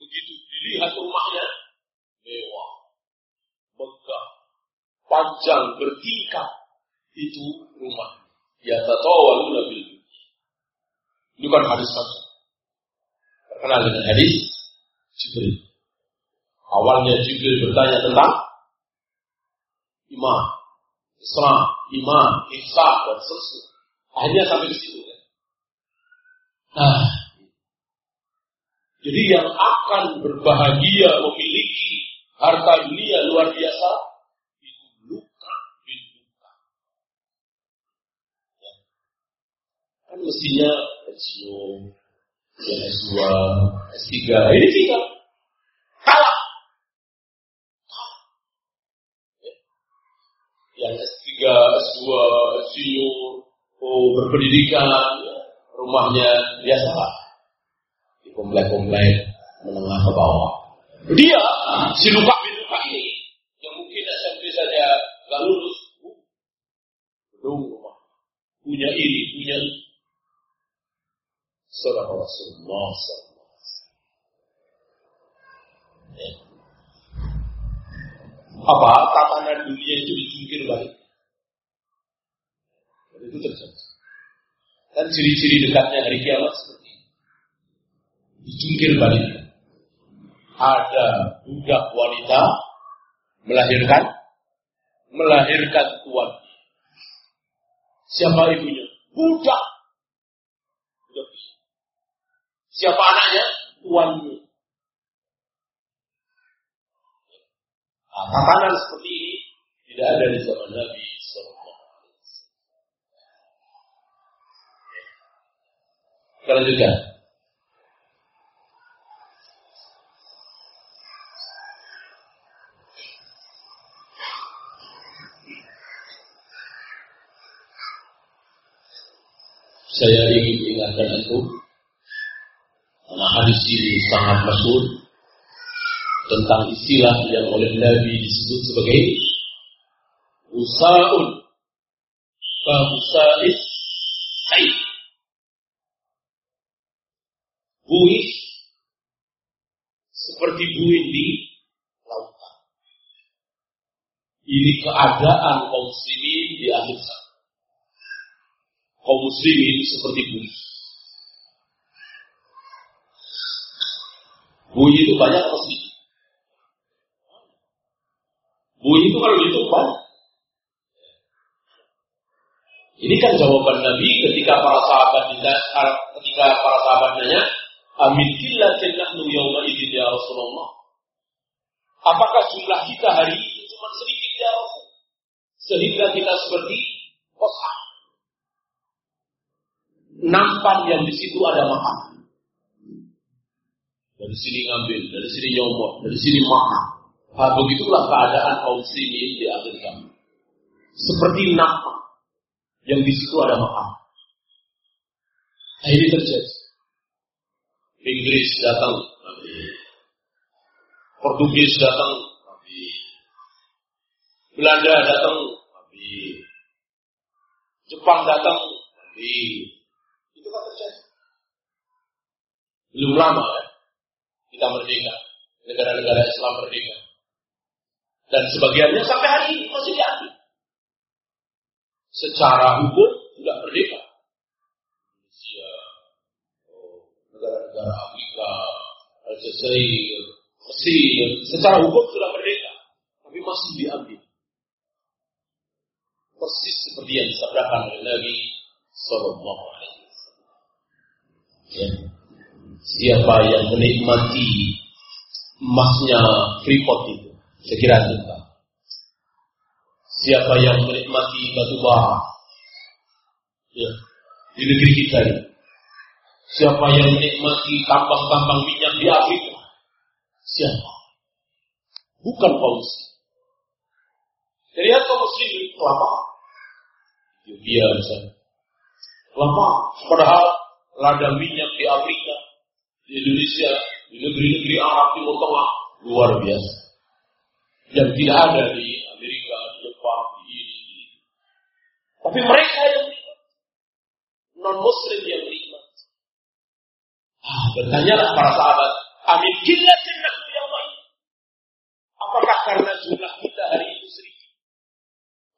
Begitu dilihat rumahnya, mewah, megah, panjang, bertingkat. Itu rumah. Ya tatawaluna bil Ini kan hadis satu. Terkenal dengan hadis Jibril. Awalnya Jibril bertanya tentang iman, Islam, iman, ihsan dan seterusnya. Hanya sampai di situ. Nah, jadi yang akan berbahagia memiliki harta dunia luar biasa itu luka bin luka. Ya. Kan mestinya pensiun, yang S2, S3, ini tidak. Kalah. Ya. Yang S3, S2, senior, oh, berpendidikan, ya. rumahnya biasa. Di komplek-komplek menengah ke bawah. Dia, si luka bin luka ini, yang mungkin SMP saja gak lulus, belum rumah, punya ini, punya. Saudara Rasulullah Apa tatanan dunia itu dijungkir balik? Dan itu terjadi. Dan ciri-ciri dekatnya hari kiamat seperti ini. Dijungkir balik. ada budak wanita melahirkan melahirkan tuan. Siapa ibunya? Budak. Siapa anaknya? Tuannya. Tatanan seperti ini tidak ada di zaman Nabi Sallallahu Kita lanjutkan. Saya ingin ingatkan itu. Karena hadis ini sangat masyhur tentang istilah yang oleh Nabi disebut sebagai usaun usais hai buih. Seperti buih di lautan. Ini keadaan kaum muslimin di akhir zaman. Kaum muslimin seperti bumi. Bunyi itu banyak atau Bunyi itu kalau itu banyak. Ini kan jawaban Nabi ketika para sahabat ketika para sahabat nanya, Amin killa nahnu yawma idin ya Rasulullah. Apakah jumlah kita hari ini cuma sedikit ya Rasul? Sehingga kita seperti kosong nampan yang di situ ada makan. Dari sini ngambil, dari sini nyomot, dari sini makan. Nah, begitulah keadaan kaum muslimin di akhir zaman. Seperti nampan yang di situ ada makan. Nah, ini terjadi. Inggris datang, Portugis datang, Belanda datang, Jepang datang, itu kan terjadi. Belum lama ya, kita merdeka. Negara-negara Islam merdeka. Dan sebagiannya sampai hari ini masih diambil. Secara hukum tidak merdeka. Indonesia, oh, negara-negara Afrika, Aljazair, Mesir, secara hukum sudah merdeka. Tapi masih diambil. Persis seperti yang disabdakan oleh Nabi Sallallahu Alaihi Wasallam. Ya. Siapa yang menikmati emasnya Freeport itu, kira juga. Siapa yang menikmati batu bara ya, di negeri kita ini. Siapa yang menikmati tambang-tambang minyak di Afrika? Siapa? Bukan muslim. Lihat kaum muslim kelapa. Ethiopia misalnya. Lama. Padahal ladang minyak di Afrika, di Indonesia, di negeri-negeri Arab Timur Tengah luar biasa. Yang tidak ada di Amerika, di Jepang, di ini. Tapi mereka yang nikmat. Non Muslim yang nikmat. Ah, bertanyalah para sahabat, amin kita yang baik. Apakah karena jumlah kita hari itu sedikit?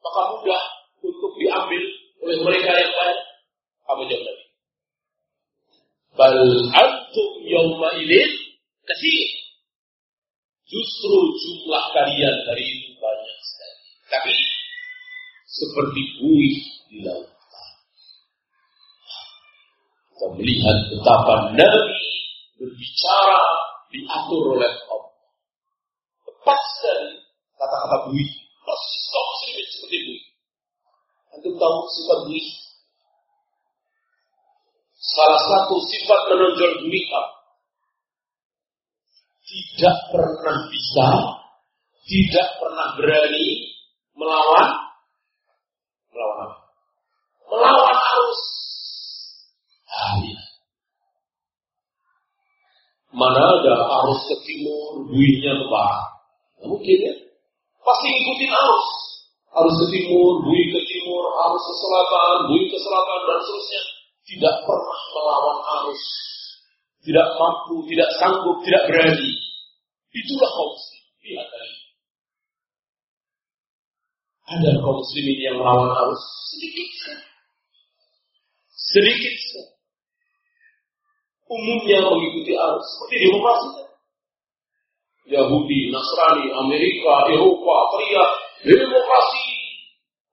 Maka mudah untuk diambil oleh mereka yang banyak. Apa jawab Nabi? Bal antum yawma idin kasih. Justru jumlah kalian hari itu banyak sekali. Tapi seperti buih di lautan. Kita melihat betapa Nabi berbicara diatur oleh Allah. Tepat sekali kata-kata buih. Persis kaum seperti buih. Antum tahu sifat buih? Salah satu sifat menonjol gurita. Tidak pernah bisa, tidak pernah berani melawan melawan? Melawan arus. Ah, iya. Mana ada arus ke timur, buihnya ke barat? Mungkin ya. Pasti ikutin arus. Arus ke timur, buih ke timur, arus ke selatan, buih ke selatan, dan seterusnya tidak pernah melawan arus, tidak mampu, tidak sanggup, tidak berani. Itulah kaum muslim. Lihat tadi. Ada kaum muslimin yang melawan arus sedikit Sedikit Umumnya mengikuti arus seperti demokrasi. Yahudi, Nasrani, Amerika, Eropa teriak demokrasi.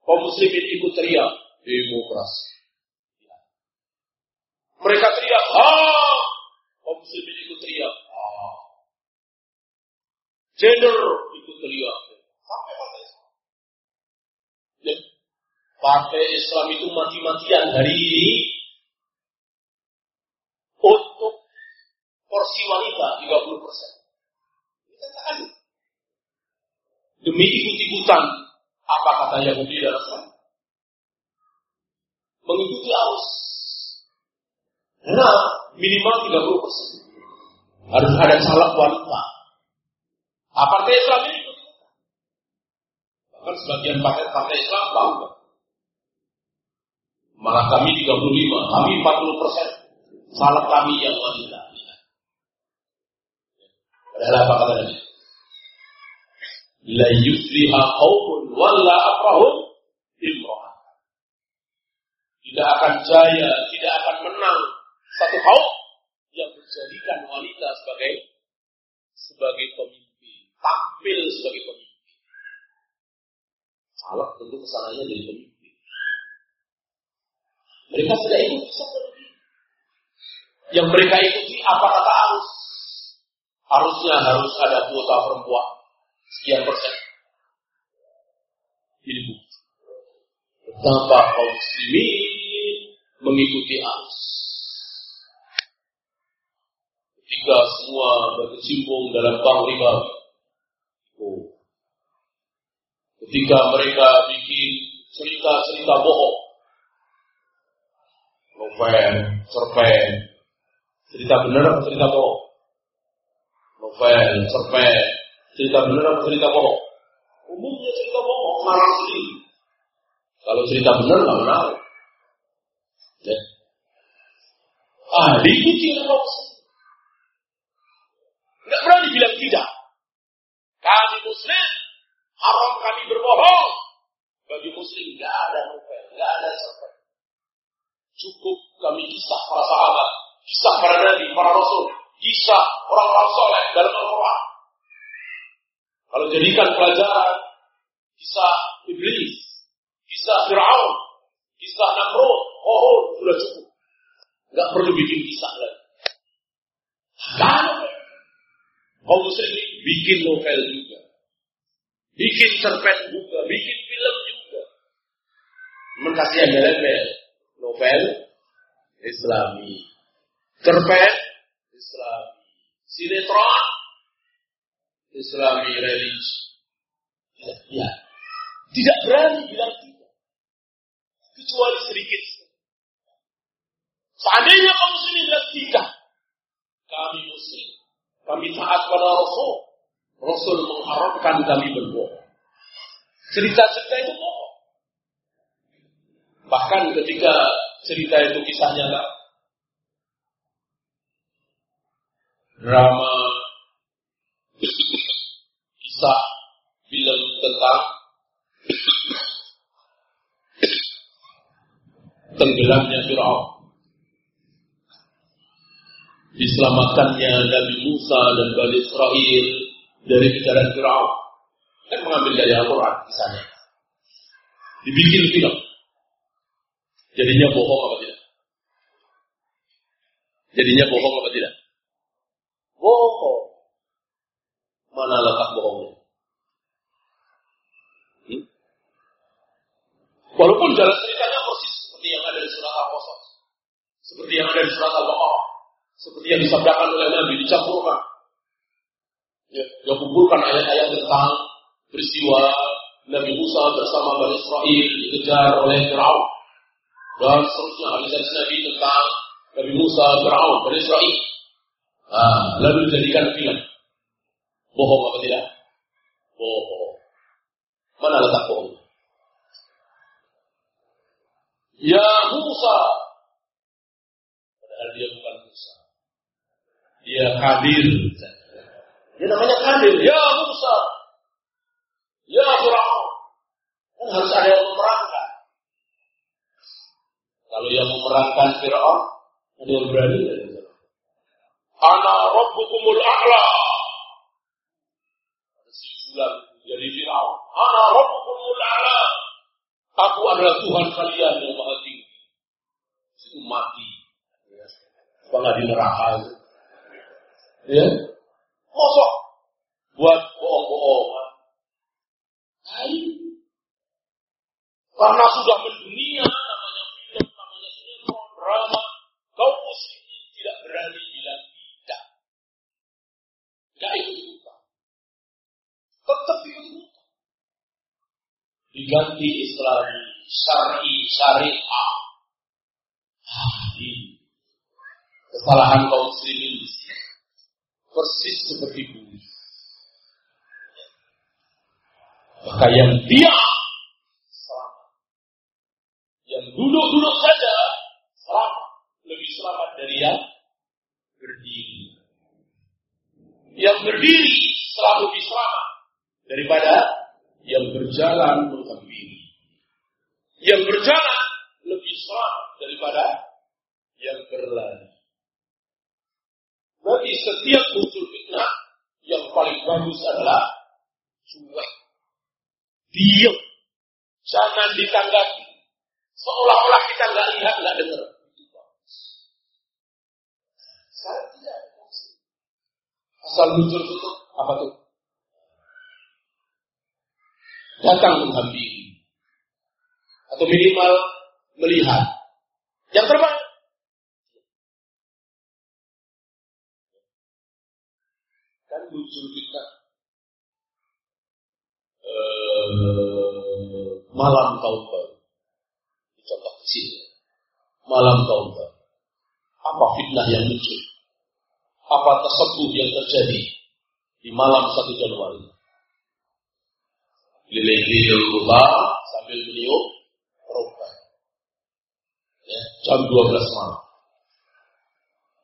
Kaum muslimin ikut teriak demokrasi. Mereka teriak, ah, muslimin ikut teriak, ah. Gender ikut teriak. Sampai partai Islam. Ya. Partai Islam itu mati-matian hari ini untuk porsi wanita 30 persen. Demi ikut-ikutan apa kata Yahudi dan Nasrani. Mengikuti arus. Nah, minimal 30 persen. Harus ada caleg wanita. Apa Islam ini Bahkan sebagian partai, partai Islam bangga. Malah kami 35, kami 40 persen. Salah kami yang wanita. Padahal apa katanya? La yusliha qawmun walla afrahum imra'ah. Tidak akan jaya, tidak akan menang satu kaum wanita sebagai sebagai pemimpin, tampil sebagai pemimpin. Salah tentu ke sananya jadi pemimpin. Mereka tidak ikut Yang mereka ikuti apa kata arus. Harusnya harus ada kuota perempuan sekian persen. Bukti. Betapa kaum muslimin mengikuti arus. Ketika semua berkecimpung dalam bank riba. Oh. Ketika mereka bikin cerita-cerita bohong. Novel, cerpen. Cerita benar atau cerita bohong? Novel, cerpen, Cerita benar atau cerita bohong? Umumnya cerita bohong, marah sendiri. Kalau cerita benar nggak menarik. Ya. Ah, diikuti oleh Nggak berani bilang tidak. Kami muslim, haram kami berbohong. Bagi muslim nggak ada novel, nggak ada cerpen. Cukup kami kisah para sahabat, kisah para nabi, para rasul, kisah orang-orang soleh dalam Al-Quran. Kalau jadikan pelajaran kisah iblis, kisah Fir'aun, kisah Namrud, oh, sudah cukup. Enggak perlu bikin kisah lagi. Kan? Kaum muslimin bikin novel juga. Bikin cerpen juga, bikin film juga. Ada level novel Islami. Cerpen Islami. Sinetron Islami religi. Ya, ya. Tidak berani bilang tidak. Kecuali sedikit. Seandainya kaum muslimin bilang tidak. Kami muslim. Kami taat pada Rasul. Rasul mengharapkan kami berbohong. Cerita-cerita itu bohong. Bahkan ketika cerita itu kisah nyata. Drama kisah film tentang tenggelamnya Fir'aun. Diselamatkannya Nabi Musa dan Bani Israel dari kejaran Fir'aun. Kan mengambil dari Al-Quran kisahnya. Dibikin film. Jadinya bohong apa tidak? Jadinya bohong apa tidak? Bohong. Mana letak bohongnya? Hmm? Walaupun jalan ceritanya persis seperti yang ada di surat Al-Qasas. Seperti yang ada di surat Al-Baqarah. Seperti yang disabdakan oleh Nabi, dicampurkan. Ya, yang kumpulkan ayat-ayat tentang peristiwa Nabi Musa bersama Bani Israel dikejar oleh Fir'aun. Dan seterusnya hadis Nabi tentang Nabi Musa, Fir'aun, Bani Israel. Nah, lalu dijadikan film. Bohong apa tidak? Bohong. Mana letak bohong? Ya Musa. Padahal dia bukan Dia Kadir. Dia namanya Kadir. Ya Musa. Ya Fir'aun. Kan harus ada yang memerankan. Kalau yang memerankan Fir'aun, ada yang berani. Ana Rabbukumul A'la. bulan jadi viral. Anak Rabbukumul A'la. Aku adalah Tuhan kalian yang maha tinggi. Itu mati. Apa nggak di neraka itu? Ya? Mosok buat bohong-bohongan. Hai. Karena sudah mendunia, namanya film, namanya sinetron, drama, kaum muslimin tidak berani bilang tidak. Tidak ikut ikutan. Tetap ikutan. Diganti Islam syari syariah. Ah, ini kesalahan kaum muslimin di sini. Persis seperti bumi. Maka yang diam selamat. Yang duduk-duduk saja selamat. Lebih selamat dari yang berdiri. Yang berdiri selalu lebih selamat daripada yang berjalan menghampiri. Yang berjalan lebih selamat daripada yang berlari. Berarti setiap muncul fitnah yang paling bagus adalah cuek. Diam. Jangan ditanggapi. Seolah-olah kita nggak lihat, nggak dengar. Asal muncul tutup, apa tuh? Datang menghampiri. Atau minimal melihat. Yang terbaik. Muncul kita eh, malam tahun baru. Contoh kecil. Malam tahun baru. Apa fitnah yang muncul? Apa tersebut yang terjadi di malam 1 Januari? Keliling-keliling kota sambil meniup roka. Ya, jam 12 malam.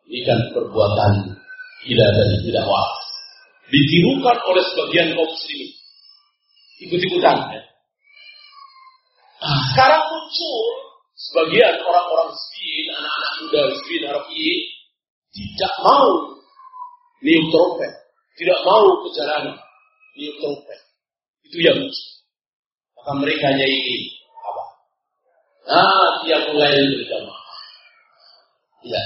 Ini kan perbuatan tidak dari tidak wah. Ditirukan oleh sebagian kaum muslimin. Ikut-ikutan. Ya. Nah, sekarang muncul sebagian orang-orang spin, anak-anak muda spin, Arabi, tidak mau niup trompet, tidak mau ke jalanan niup. Itu yang muncul. Maka mereka ini apa? Nah, dia mulai berjamaah. Ya.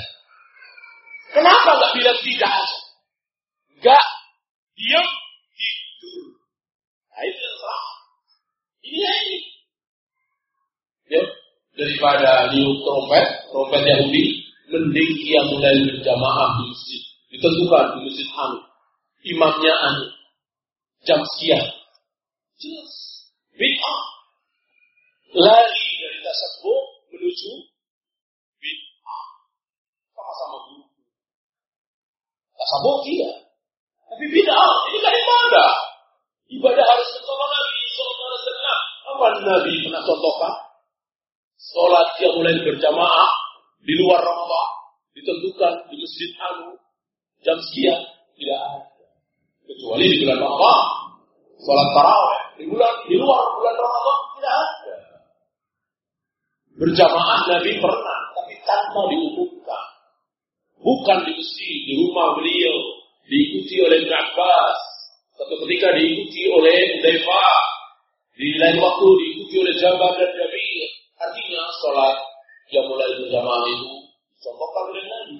Kenapa nggak bilang tidak? Nggak yang salah. Ini ya ini. Ya, daripada niup trompet, trompet Yahudi, mending ia mulai berjamaah di masjid. Ditentukan di masjid Anu. Imamnya Anu. Jam sekian. Jelas. Bid'ah. Lari dari tasabbuh menuju bid'ah. Sama-sama guru. Tasabbuh tidak. Tapi bid'ah. Ini kan ibadah. Ibadah harus contoh Nabi SAW. Apa Nabi pernah contohkan? Sholat yang mulai berjamaah di luar Ramadan ditentukan di masjid Anu jam sekian tidak ada kecuali di bulan Ramadan sholat taraweh di bulan di luar bulan Ramadan tidak ada berjamaah Nabi pernah tapi tanpa diumumkan bukan di masjid di rumah beliau diikuti oleh Ibn Abbas. Satu ketika diikuti oleh Udaifah di lain waktu diikuti oleh Jabal dan Jabir. Artinya sholat yang mulai berjamaah itu contohkan oleh Nabi.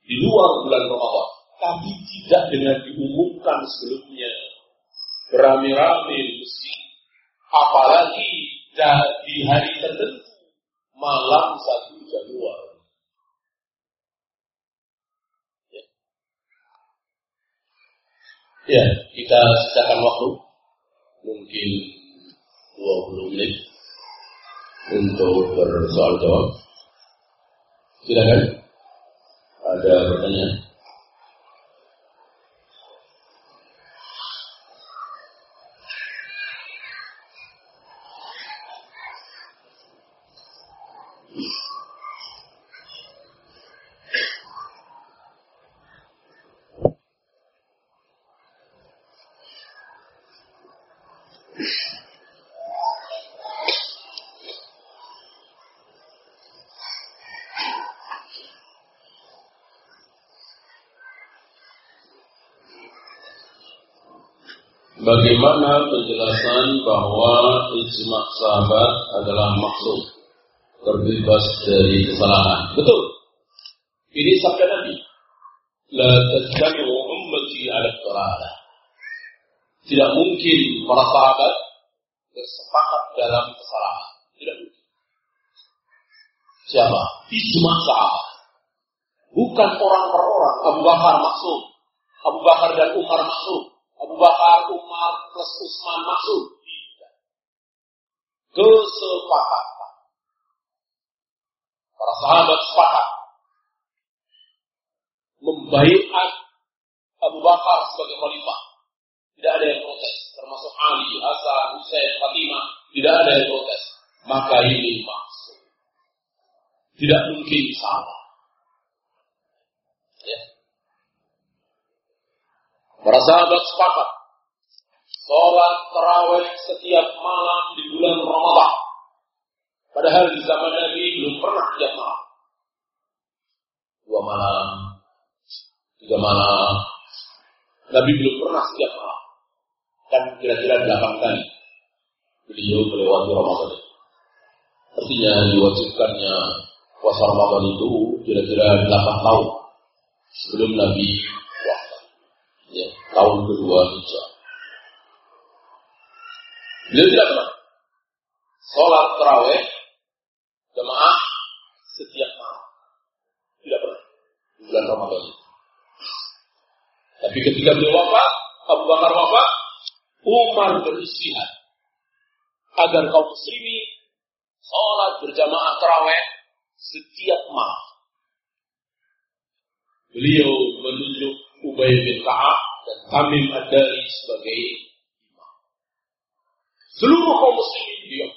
Di luar bulan Ramadan, tapi tidak dengan diumumkan sebelumnya. Beramai-ramai masjid. Apalagi di hari tertentu malam satu Januari. Ya, kita sisakan waktu mungkin 20 menit untuk bersoal jawab. Silakan. Ada pertanyaan? Bagaimana penjelasan bahwa ijma sahabat adalah maksud terbebas dari kesalahan? Betul. Ini sabda Nabi. La ummati 'ala dhalalah. Tidak mungkin para sahabat bersepakat dalam kesalahan. Tidak mungkin. Siapa? Ijma sahabat. Bukan orang per orang. Abu Bakar maksud. Abu Bakar dan Umar maksud. Abu Bakar, Umar, plus Utsman maksud. Tidak. Kesepakatan. Para sahabat sepakat membaiat Abu Bakar sebagai khalifah. Tidak ada yang protes, termasuk Ali, Hasan, Husain, Fatimah, tidak ada yang protes. Maka ini maksud. Tidak mungkin salah. Ya. Para sahabat sepakat. Sholat terawih setiap malam di bulan Ramadan. Padahal di zaman Nabi belum pernah setiap malam. Dua malam, tiga malam. Nabi belum pernah setiap malam. Kan kira-kira delapan kali beliau melewati Ramadan. Artinya diwajibkannya puasa Ramadan itu kira-kira delapan tahun sebelum Nabi tahun kedua hijrah. Beliau tidak pernah sholat terawih jemaah setiap malam. Tidak pernah di bulan Ramadan. Tapi ketika beliau wafat, Abu Bakar wafat, Umar beristihad agar kaum muslimin sholat berjamaah terawih setiap malam. Beliau menunjuk Ubay bin Ka'ab dan Tamim Ad-Dari sebagai imam. Seluruh kaum muslimin diam.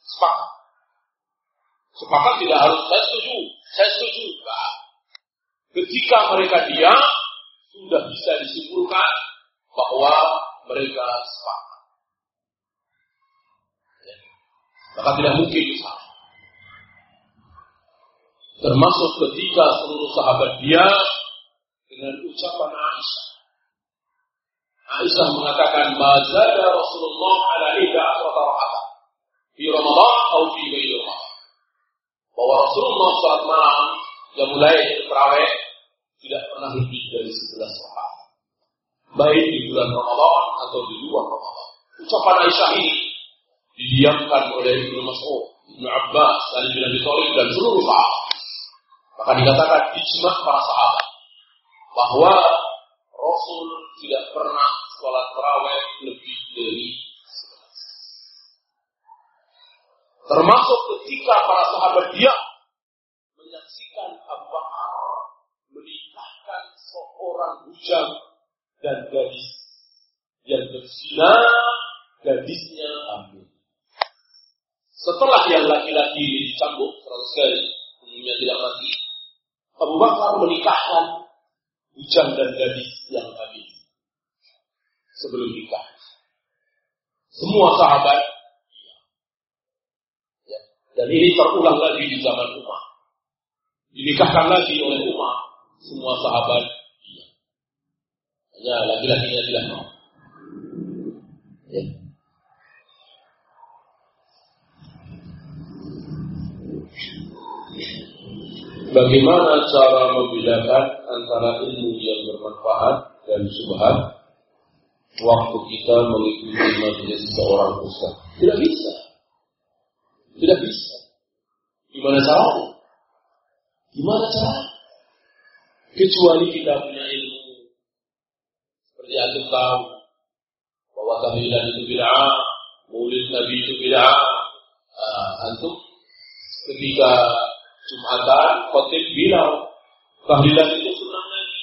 Sepakat. Sepakat tidak harus saya setuju, saya setuju. Nah, ketika mereka diam, sudah bisa disimpulkan bahwa mereka sepakat. Maka tidak mungkin salah. Termasuk ketika seluruh sahabat dia dengan ucapan Aisyah. Aisyah mengatakan, "Mazada Rasulullah ala ida asrata rakaat di Ramadan atau di Ramadan." Bahwa Rasulullah saat malam yang mulai terawih tidak pernah lebih dari 11 rakaat. Baik di bulan Ramadan atau di luar Ramadan. Ucapan Aisyah ini didiamkan oleh Ibnu Mas'ud, Ibnu Abbas, Ali bin Abi Thalib dan seluruh sahabat. Maka dikatakan ijma para sahabat bahwa Rasul tidak pernah sholat terawih lebih dari Termasuk ketika para sahabat dia menyaksikan Abu menikahkan seorang bujang dan gadis yang berzina, gadisnya hamil. Setelah yang laki-laki dicambuk seratus kali, tidak mati, Abu Bakar menikahkan bujang dan gadis yang hamil sebelum nikah. Semua sahabat ya. dan ini terulang lagi di zaman Umar. Dinikahkan lagi oleh Umar. Semua sahabat iya. Hanya laki-lakinya tidak mau. Ya. Bagaimana cara membedakan antara ilmu yang bermanfaat dan subhat waktu kita mengikuti majelis seorang ustaz? Tidak bisa. Tidak bisa. Gimana caranya? Gimana cara? Kecuali kita punya ilmu. Seperti antum tahu bahwa tahlilan itu bid'ah, maulid Nabi itu bid'ah. Uh, antum ketika Jumatan, khotib bilang tahlilan itu sunnah Nabi.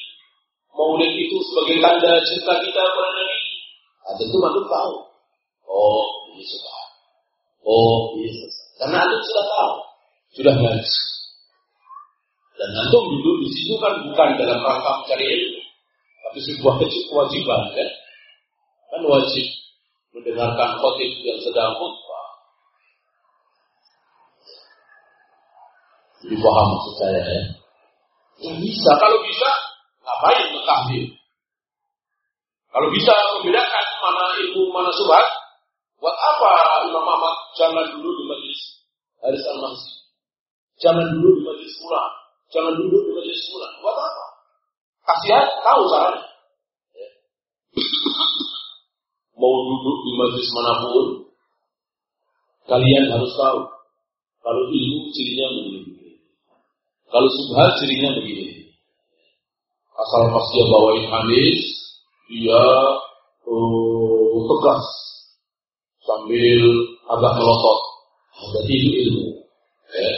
Maulid itu sebagai tanda cinta kita kepada Nabi. Nah, tentu antum tahu. Oh, ini sudah. Oh, ini selesai. Karena antum sudah tahu, sudah ngaji. Dan antum duduk di situ kan bukan dalam rangka mencari ilmu, tapi sebuah kewajiban kan. Kan wajib mendengarkan khotib yang sedang khutbah. Jadi paham maksud saya ya. Ya bisa, kalau bisa ngapain mentahdir? Kalau bisa membedakan mana ilmu, mana subhat, buat apa Imam Ahmad jangan dulu di majlis Haris al-Mahsi. Jangan dulu di majlis pula. Jangan dulu di majlis pula. Buat apa? Kasihan, tahu caranya. Ya. <coughs> Mau duduk di majlis mana pun, kalian harus tahu. Kalau ilmu cirinya begini. Kalau subhat cirinya begini. Asal pas dia bawain hadis, dia uh, tegas sambil agak melotot. Berarti itu ilmu. Ya.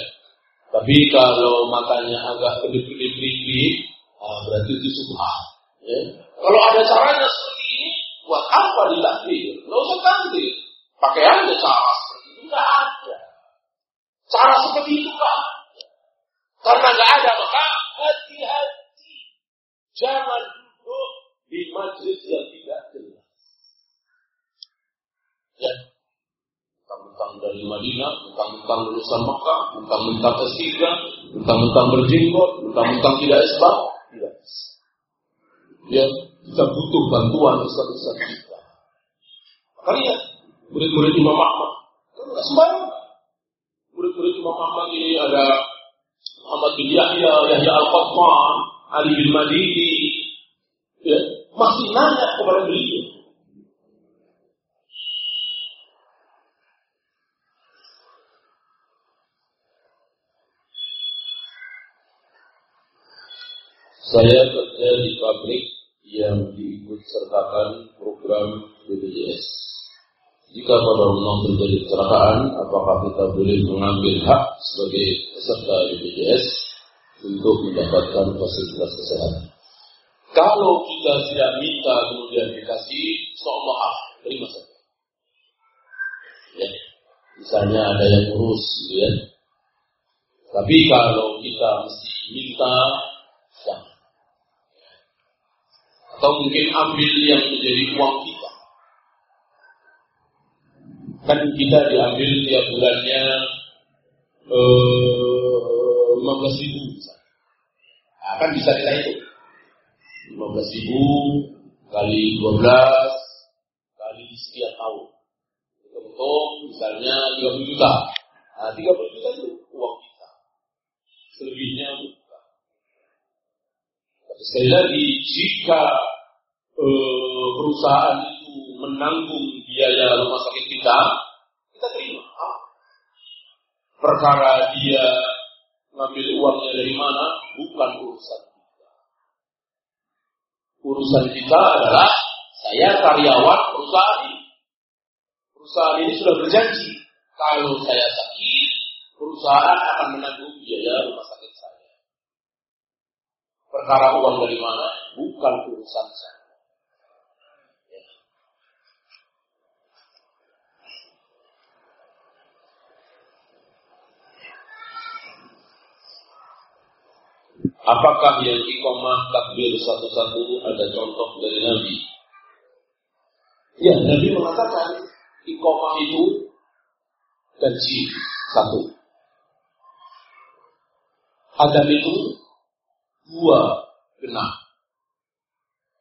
Tapi kalau matanya agak kedip-kedip ah, berarti itu subhat. Ya. Kalau ada caranya seperti ini, buat apa dilatih? Nggak usah ganti. Pakai aja cara seperti itu. Nggak ada. Cara seperti itu nggak ada. Karena nggak ada, maka hati-hati. Jangan duduk di majlis yang tidak jelas. Ya. Mentang-mentang dari Madinah, mentang-mentang lulusan Mekah, mentang-mentang S3, mentang-mentang berjenggot, mentang-mentang tidak isbah, tidak. Ya, kita butuh bantuan Ustaz-Ustaz kita. Makanya, murid-murid Imam Ahmad, enggak sembarang. Murid-murid Imam Ahmad ini ada Bin Yahya, Yahya Al-Qatman, Ali bin Madini, ya, masih nanya kepada beliau. Saya kerja di pabrik yang diikut sertakan program BPJS. Jika pada rumah terjadi kecelakaan, apakah kita boleh mengambil hak sebagai peserta BPJS untuk mendapatkan fasilitas kesehatan? Kalau kita tidak minta kemudian dikasih, sok maaf, terima saja. Ya. Misalnya ada yang urus, gitu ya. Tapi kalau kita mesti minta, jangan. Atau mungkin ambil yang menjadi uang kita. Kan kita diambil tiap bulannya eh, 15 ribu misalnya. Nah, kan bisa kita hitung. 15 ribu kali 12 kali setiap tahun. Untuk misalnya 30 juta. Nah, 30 juta itu uang kita. Selebihnya bukan. Tapi sekali lagi, jika eh, perusahaan menanggung biaya rumah sakit kita, kita terima. Perkara dia ngambil uangnya dari mana, bukan urusan urusan kita adalah saya karyawan perusahaan ini. Perusahaan ini sudah berjanji kalau saya sakit, perusahaan akan menanggung biaya rumah sakit saya. Perkara uang dari mana? Bukan urusan saya. Apakah yang ikomah takbir satu-satu ada contoh dari Nabi? Ya, Nabi mengatakan ikomah itu gaji satu. Adam itu dua genap.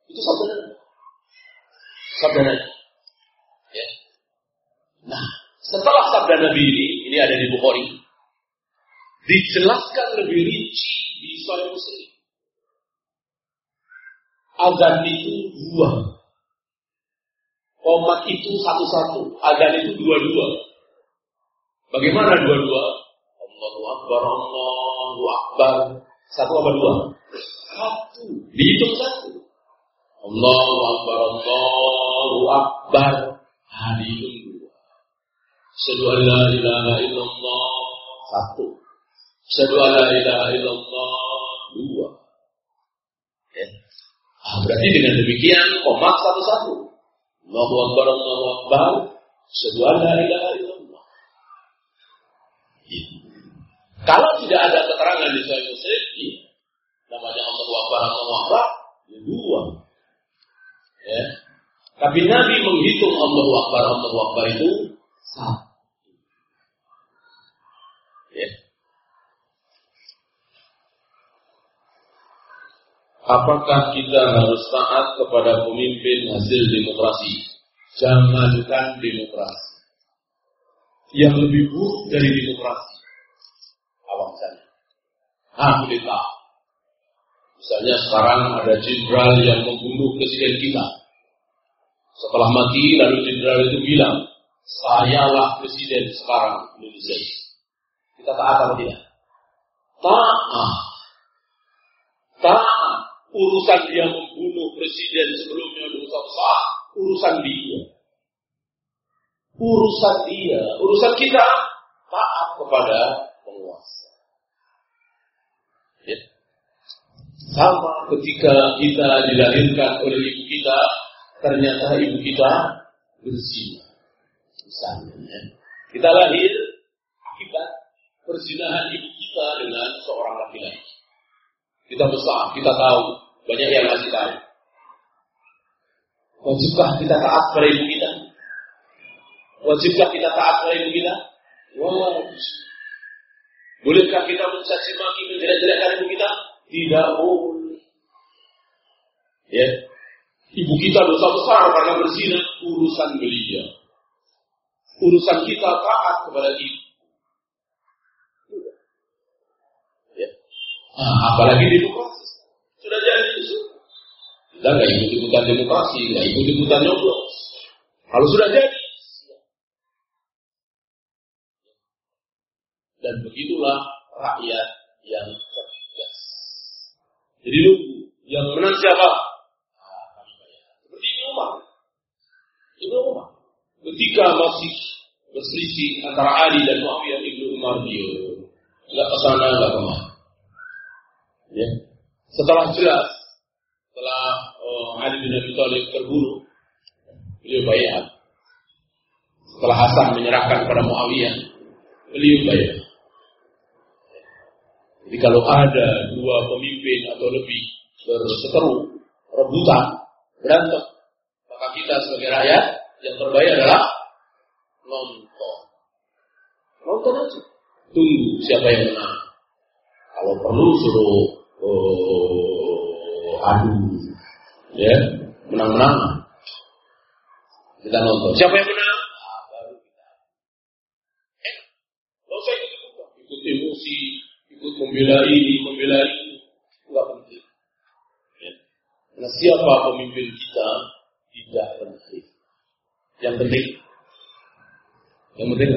Itu Nabi. Sabda Nabi. Ya. Nah, setelah sabda Nabi ini, ini ada di Bukhari, dijelaskan lebih rinci di Sahih Muslim. Azan itu dua. Komat itu satu-satu. Azan itu dua-dua. Bagaimana dua-dua? Allahu Akbar, Allahu Akbar. Satu apa dua? Satu. Dihitung satu. Allahu Akbar, Allahu Akbar. Dihitung dua. An la ilaha illallah. Satu. Asyhadu an la ilaha illallah. Dua. Ya. Ah, berarti dengan demikian komat satu-satu. Allahu Akbar, Allahu Akbar. Asyhadu an la ilaha illallah. Ya. Kalau tidak ada keterangan di Sahih Muslim, ya. namanya Allahu Akbar, Allahu Akbar, ya dua. Ya. Tapi Nabi menghitung Allahu Akbar, Allahu Akbar itu satu. Ya. Apakah kita harus taat kepada pemimpin hasil demokrasi? Jangankan demokrasi. Yang lebih buruk dari demokrasi. Apa misalnya? Ah, kita. Misalnya sekarang ada jenderal yang membunuh presiden kita. Setelah mati, lalu jenderal itu bilang, sayalah presiden sekarang Indonesia. Kita taat atau tidak? Taat. Taat. Urusan dia membunuh presiden sebelumnya dosa besar. Urusan dia. Urusan dia. Urusan kita taat kepada penguasa. Ya. Sama ketika kita dilahirkan oleh ibu kita, ternyata ibu kita berzina. Misalnya, ya. kita lahir akibat perzinahan ibu kita dengan seorang laki-laki. Kita besar, kita tahu, banyak yang masih tahu. Wajibkah kita taat pada ibu kita? Wajibkah kita taat pada ibu kita? Bolehkah kita mencaci maki menjelek-jelekkan ibu kita? Tidak boleh. Ya. Ibu kita dosa besar karena berzina urusan beliau. Urusan kita taat kepada ibu. Nah, apalagi demokrasi. Sudah jadi itu. Kita nggak ikut-ikutan demokrasi, nggak ikut-ikutan nyoblos. Kalau sudah jadi, dan begitulah rakyat yang cerdas. Jadi nunggu, yang menang siapa? Nah, Seperti ini Umar. Umar. Ketika masih berselisih antara Ali dan Muawiyah ibnu Umar dia, nggak ke sana, nggak ke mana. Ya. Setelah jelas, setelah uh, Ali bin Abi Thalib terbunuh, beliau bayar. Setelah Hasan menyerahkan kepada Muawiyah, beliau bayar. Jadi kalau ada dua pemimpin atau lebih berseteru, rebutan, berantem, maka kita sebagai rakyat yang terbayar adalah nonton. Nonton aja. Tunggu siapa yang menang. Kalau perlu suruh oh, adu ya menang-menang. Kita nonton. Siapa yang menang? Ah, eh ikut ikut emosi ikut membela ini membela ini nggak penting. Ya. nah siapa pemimpin kita? Tidak penting. Yang penting. Yang penting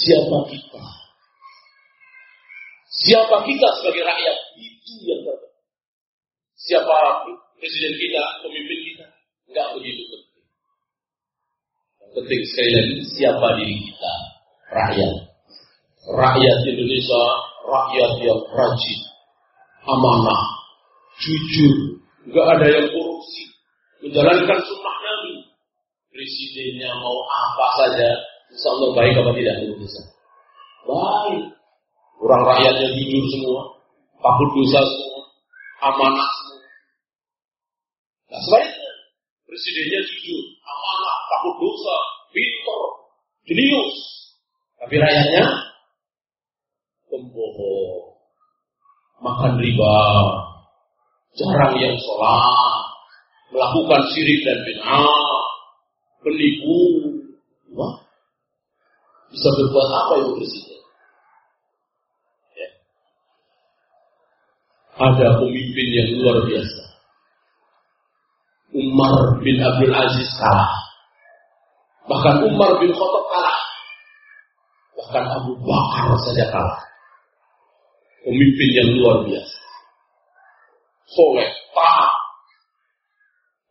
siapa kita? Siapa kita sebagai rakyat? Itu yang terpenting. Siapa presiden kita, pemimpin kita, enggak begitu penting. Yang penting sekali lagi siapa diri kita, rakyat. Rakyat Indonesia, rakyat yang rajin, amanah, jujur, enggak ada yang korupsi, menjalankan sunnah Nabi. Presidennya mau apa saja, insya Allah baik apa tidak Indonesia. Baik. Orang rakyatnya jujur semua, takut dosa semua, amanah. Nah sebaliknya, presidennya jujur, amanah, takut dosa, pintar, jenius. Tapi rakyatnya pembohong, makan riba, jarang yang sholat, melakukan sirik dan bid'ah, penipu. Wah, bisa berbuat apa itu presiden? Ada pemimpin yang luar biasa. Umar bin Abdul Aziz kalah. Bahkan Umar bin Khattab kalah. Bahkan Abu Bakar saja kalah. Pemimpin yang luar biasa. Soleh, taat.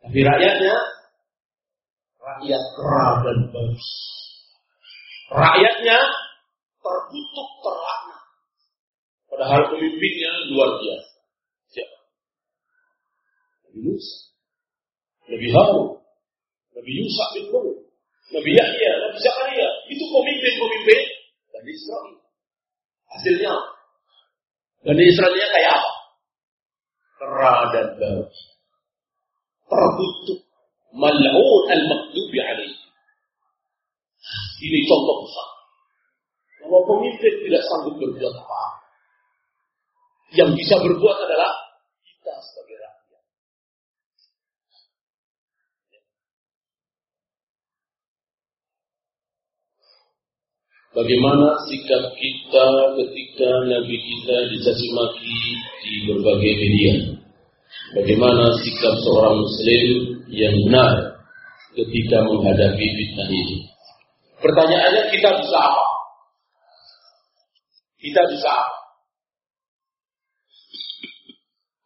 Tapi rakyatnya, rakyat keras dan bagus. Rakyatnya terkutuk, terlaknat. Padahal pemimpinnya luar biasa. Nabi Musa, Nabi Harun, Nabi Yusuf bin Nur, Nabi Yahya, Nabi Zakaria, itu pemimpin-pemimpin Bani Israel. Hasilnya, Bani Israelnya kayak apa? Kera dan babi. Tertutup. Mal'un al-makdubi alaih. Ini contoh besar. Kalau pemimpin tidak sanggup berbuat apa-apa. Yang bisa berbuat adalah kita sebagai Bagaimana sikap kita ketika Nabi kita dicaci maki di berbagai media? Bagaimana sikap seorang Muslim yang benar ketika menghadapi fitnah ini? Pertanyaannya kita bisa apa? Kita bisa apa?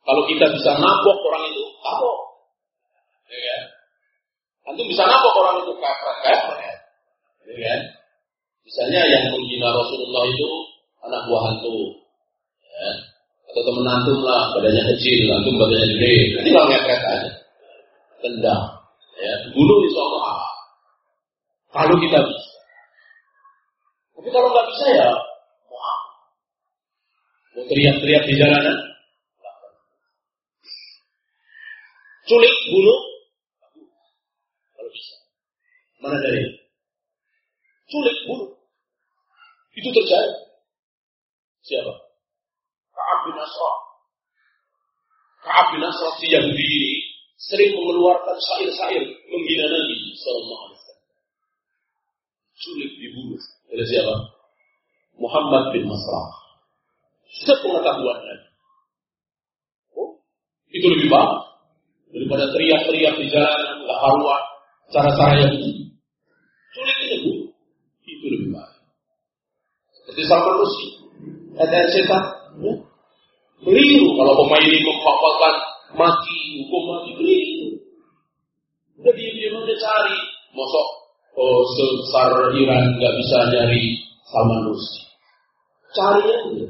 Kalau kita bisa nabok orang itu, apa? Ya kan? Antum bisa nabok orang itu kafir, kafir. Ya kan? Misalnya yang menghina Rasulullah itu anak buah hantu. Ya. Atau teman antum lah, badannya kecil, antum badannya gede. Nanti kalau ngepet aja. Tendang. Ya. Bunuh di Allah Kalau kita bisa. Tapi kalau nggak bisa ya, mau? Mau teriak-teriak di jalanan? Culik, bunuh? Kalau bisa. Mana dari? Culik, bunuh. Itu terjadi. Siapa? Ka'ab bin Asraf. Ka'ab bin Asraf si Yahudi ini sering mengeluarkan syair-syair menghina Nabi Sallallahu Alaihi Wasallam. Culik dibunuh oleh siapa? Muhammad bin Masrah. Sepengetahuan Nabi. Oh, itu lebih bagus daripada teriak-teriak di jalan, nggak cara-cara yang Culik itu bunuh. Itu lebih baik. Seperti Salman Rusdi. Ada setan. Ya. Keliru kalau pemain ini menghafalkan mati, hukum mati. Keliru. Udah diam-diam aja cari. Mosok oh, sebesar Iran nggak bisa nyari Salman Rusdi. Cari aja.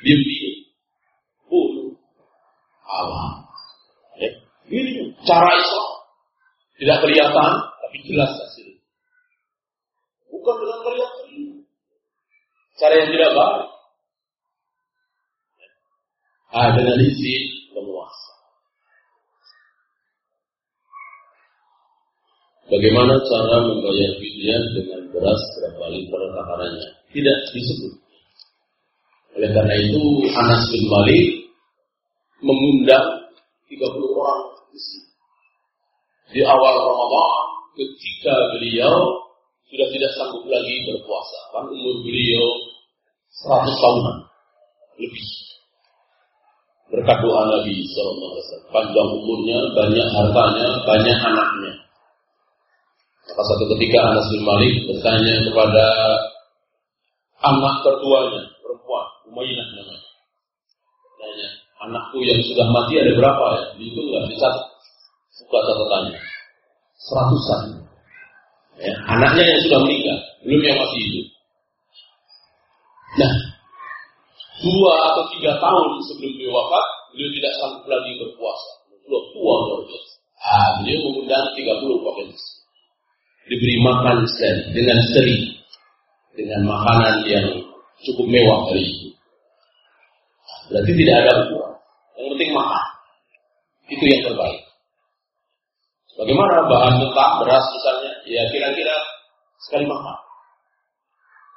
Diam-diam. Bunuh. Allah. Ya. Ini cara Islam. Tidak kelihatan, tapi jelas hasil. Bukan dengan teriak-teriak. Cara yang tidak baik. Ah, dengan izin penguasa. Bagaimana cara membayar fidyah dengan beras berapa liter takarannya? Tidak disebut. Oleh karena itu Anas bin Malik mengundang 30 orang di awal Ramadan ketika beliau sudah tidak sanggup lagi berpuasa. Kan umur beliau 100 tahunan lebih. Berkat doa Nabi SAW. Panjang umurnya, banyak hartanya, banyak anaknya. Maka satu ketika Anas bin Malik bertanya kepada anak tertuanya, perempuan, Umayyah namanya. Tanya, anakku yang sudah mati ada berapa ya? Itu enggak dicatat. Buka catatannya. Seratusan. Ya, anaknya yang sudah meninggal, belum yang masih hidup. Nah, dua atau tiga tahun sebelum beliau wafat, beliau tidak sanggup lagi berpuasa. Beliau tua luar biasa. Ah, beliau mengundang 30 provinsi. Diberi makan sekali dengan seri, dengan makanan yang cukup mewah hari itu. Berarti tidak ada ukuran. Yang penting makan. Itu yang terbaik. Bagaimana bahan mentah, beras misalnya, ya kira-kira sekali makan.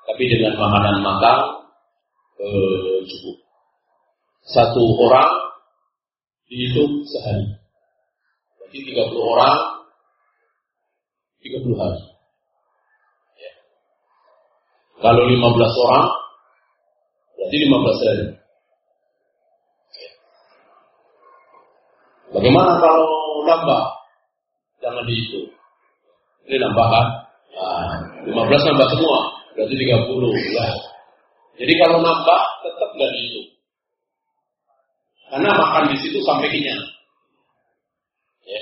Tapi dengan makanan matang eh, cukup. Satu orang dihitung sehari. Berarti 30 orang 30 hari. Ya. Kalau 15 orang berarti 15 hari. Ya. Bagaimana kalau nambah? Jangan dihitung. Ini nambahan. Nah, 15 nambah semua. Berarti 30. Ya. Jadi kalau nambah, tetap nggak dihitung. Karena makan di situ sampai kenyang. Ya.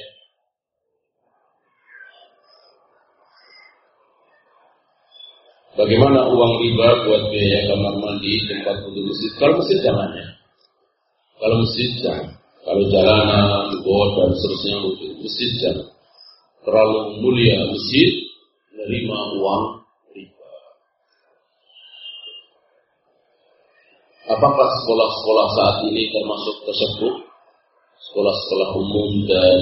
Bagaimana uang riba buat biaya kamar mandi, tempat untuk masjid? Kalau masjid jangan ya. Kalau masjid jangan. Kalau jalanan, bot dan seterusnya masjid jangan terlalu mulia masjid menerima uang riba. Apakah sekolah-sekolah saat ini termasuk tersebut? Sekolah-sekolah umum dan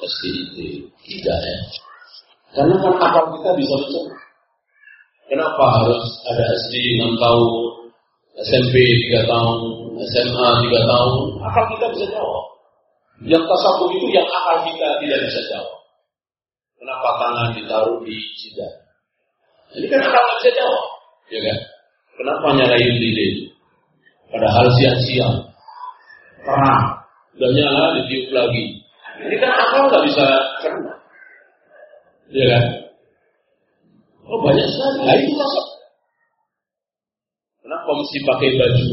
SDIT? Tidak ya. Karena kan akal kita bisa baca. Kenapa harus ada SD 6 tahun, SMP 3 tahun, SMA 3 tahun? Akal kita bisa jawab. Yang tasawuf itu yang akal kita tidak bisa jawab. Kenapa tangan ditaruh di jidat? Ini kan akal bisa jawab, ya kan? Kenapa nyalain lilin? Padahal siang-siang, terang, udah nyala ditiup lagi. Ini kan akal nggak bisa cerna, ya kan? Oh banyak sekali, nah, itu masuk. Kenapa mesti pakai baju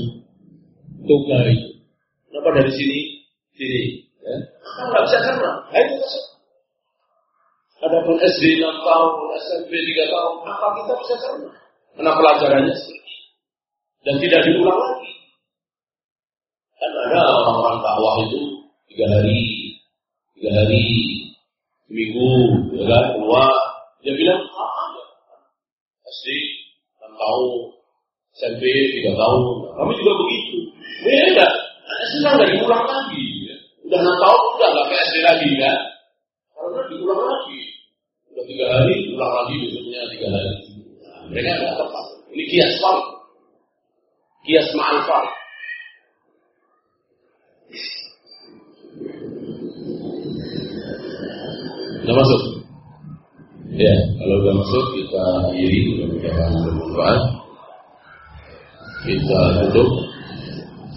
toga itu? Kenapa dari sini sini? Ya? Akal nggak bisa cerna, nah, itu. Adapun SD 6 tahun, SMP 3 tahun, apa kita bisa cerna? Karena pelajarannya seperti dan tidak diulang lagi. Kan ada orang-orang dakwah itu tiga hari, tiga hari, seminggu, ya kan, keluar, dia bilang, ah, SD 6 tahun, SMP 3 tahun, kami juga begitu. Beda, senang dari diulang lagi. Ya. Udah 6 tahun, udah nggak ke SD lagi kan. Karena diulang lagi. Udah tiga hari, ulang lagi besoknya tiga hari. Nah, mereka nggak tepat. Ini kias fal. Kias ma'al fal. Sudah masuk? Ya, kalau sudah masuk kita akhiri mudah-mudahan bermanfaat. Kita tutup.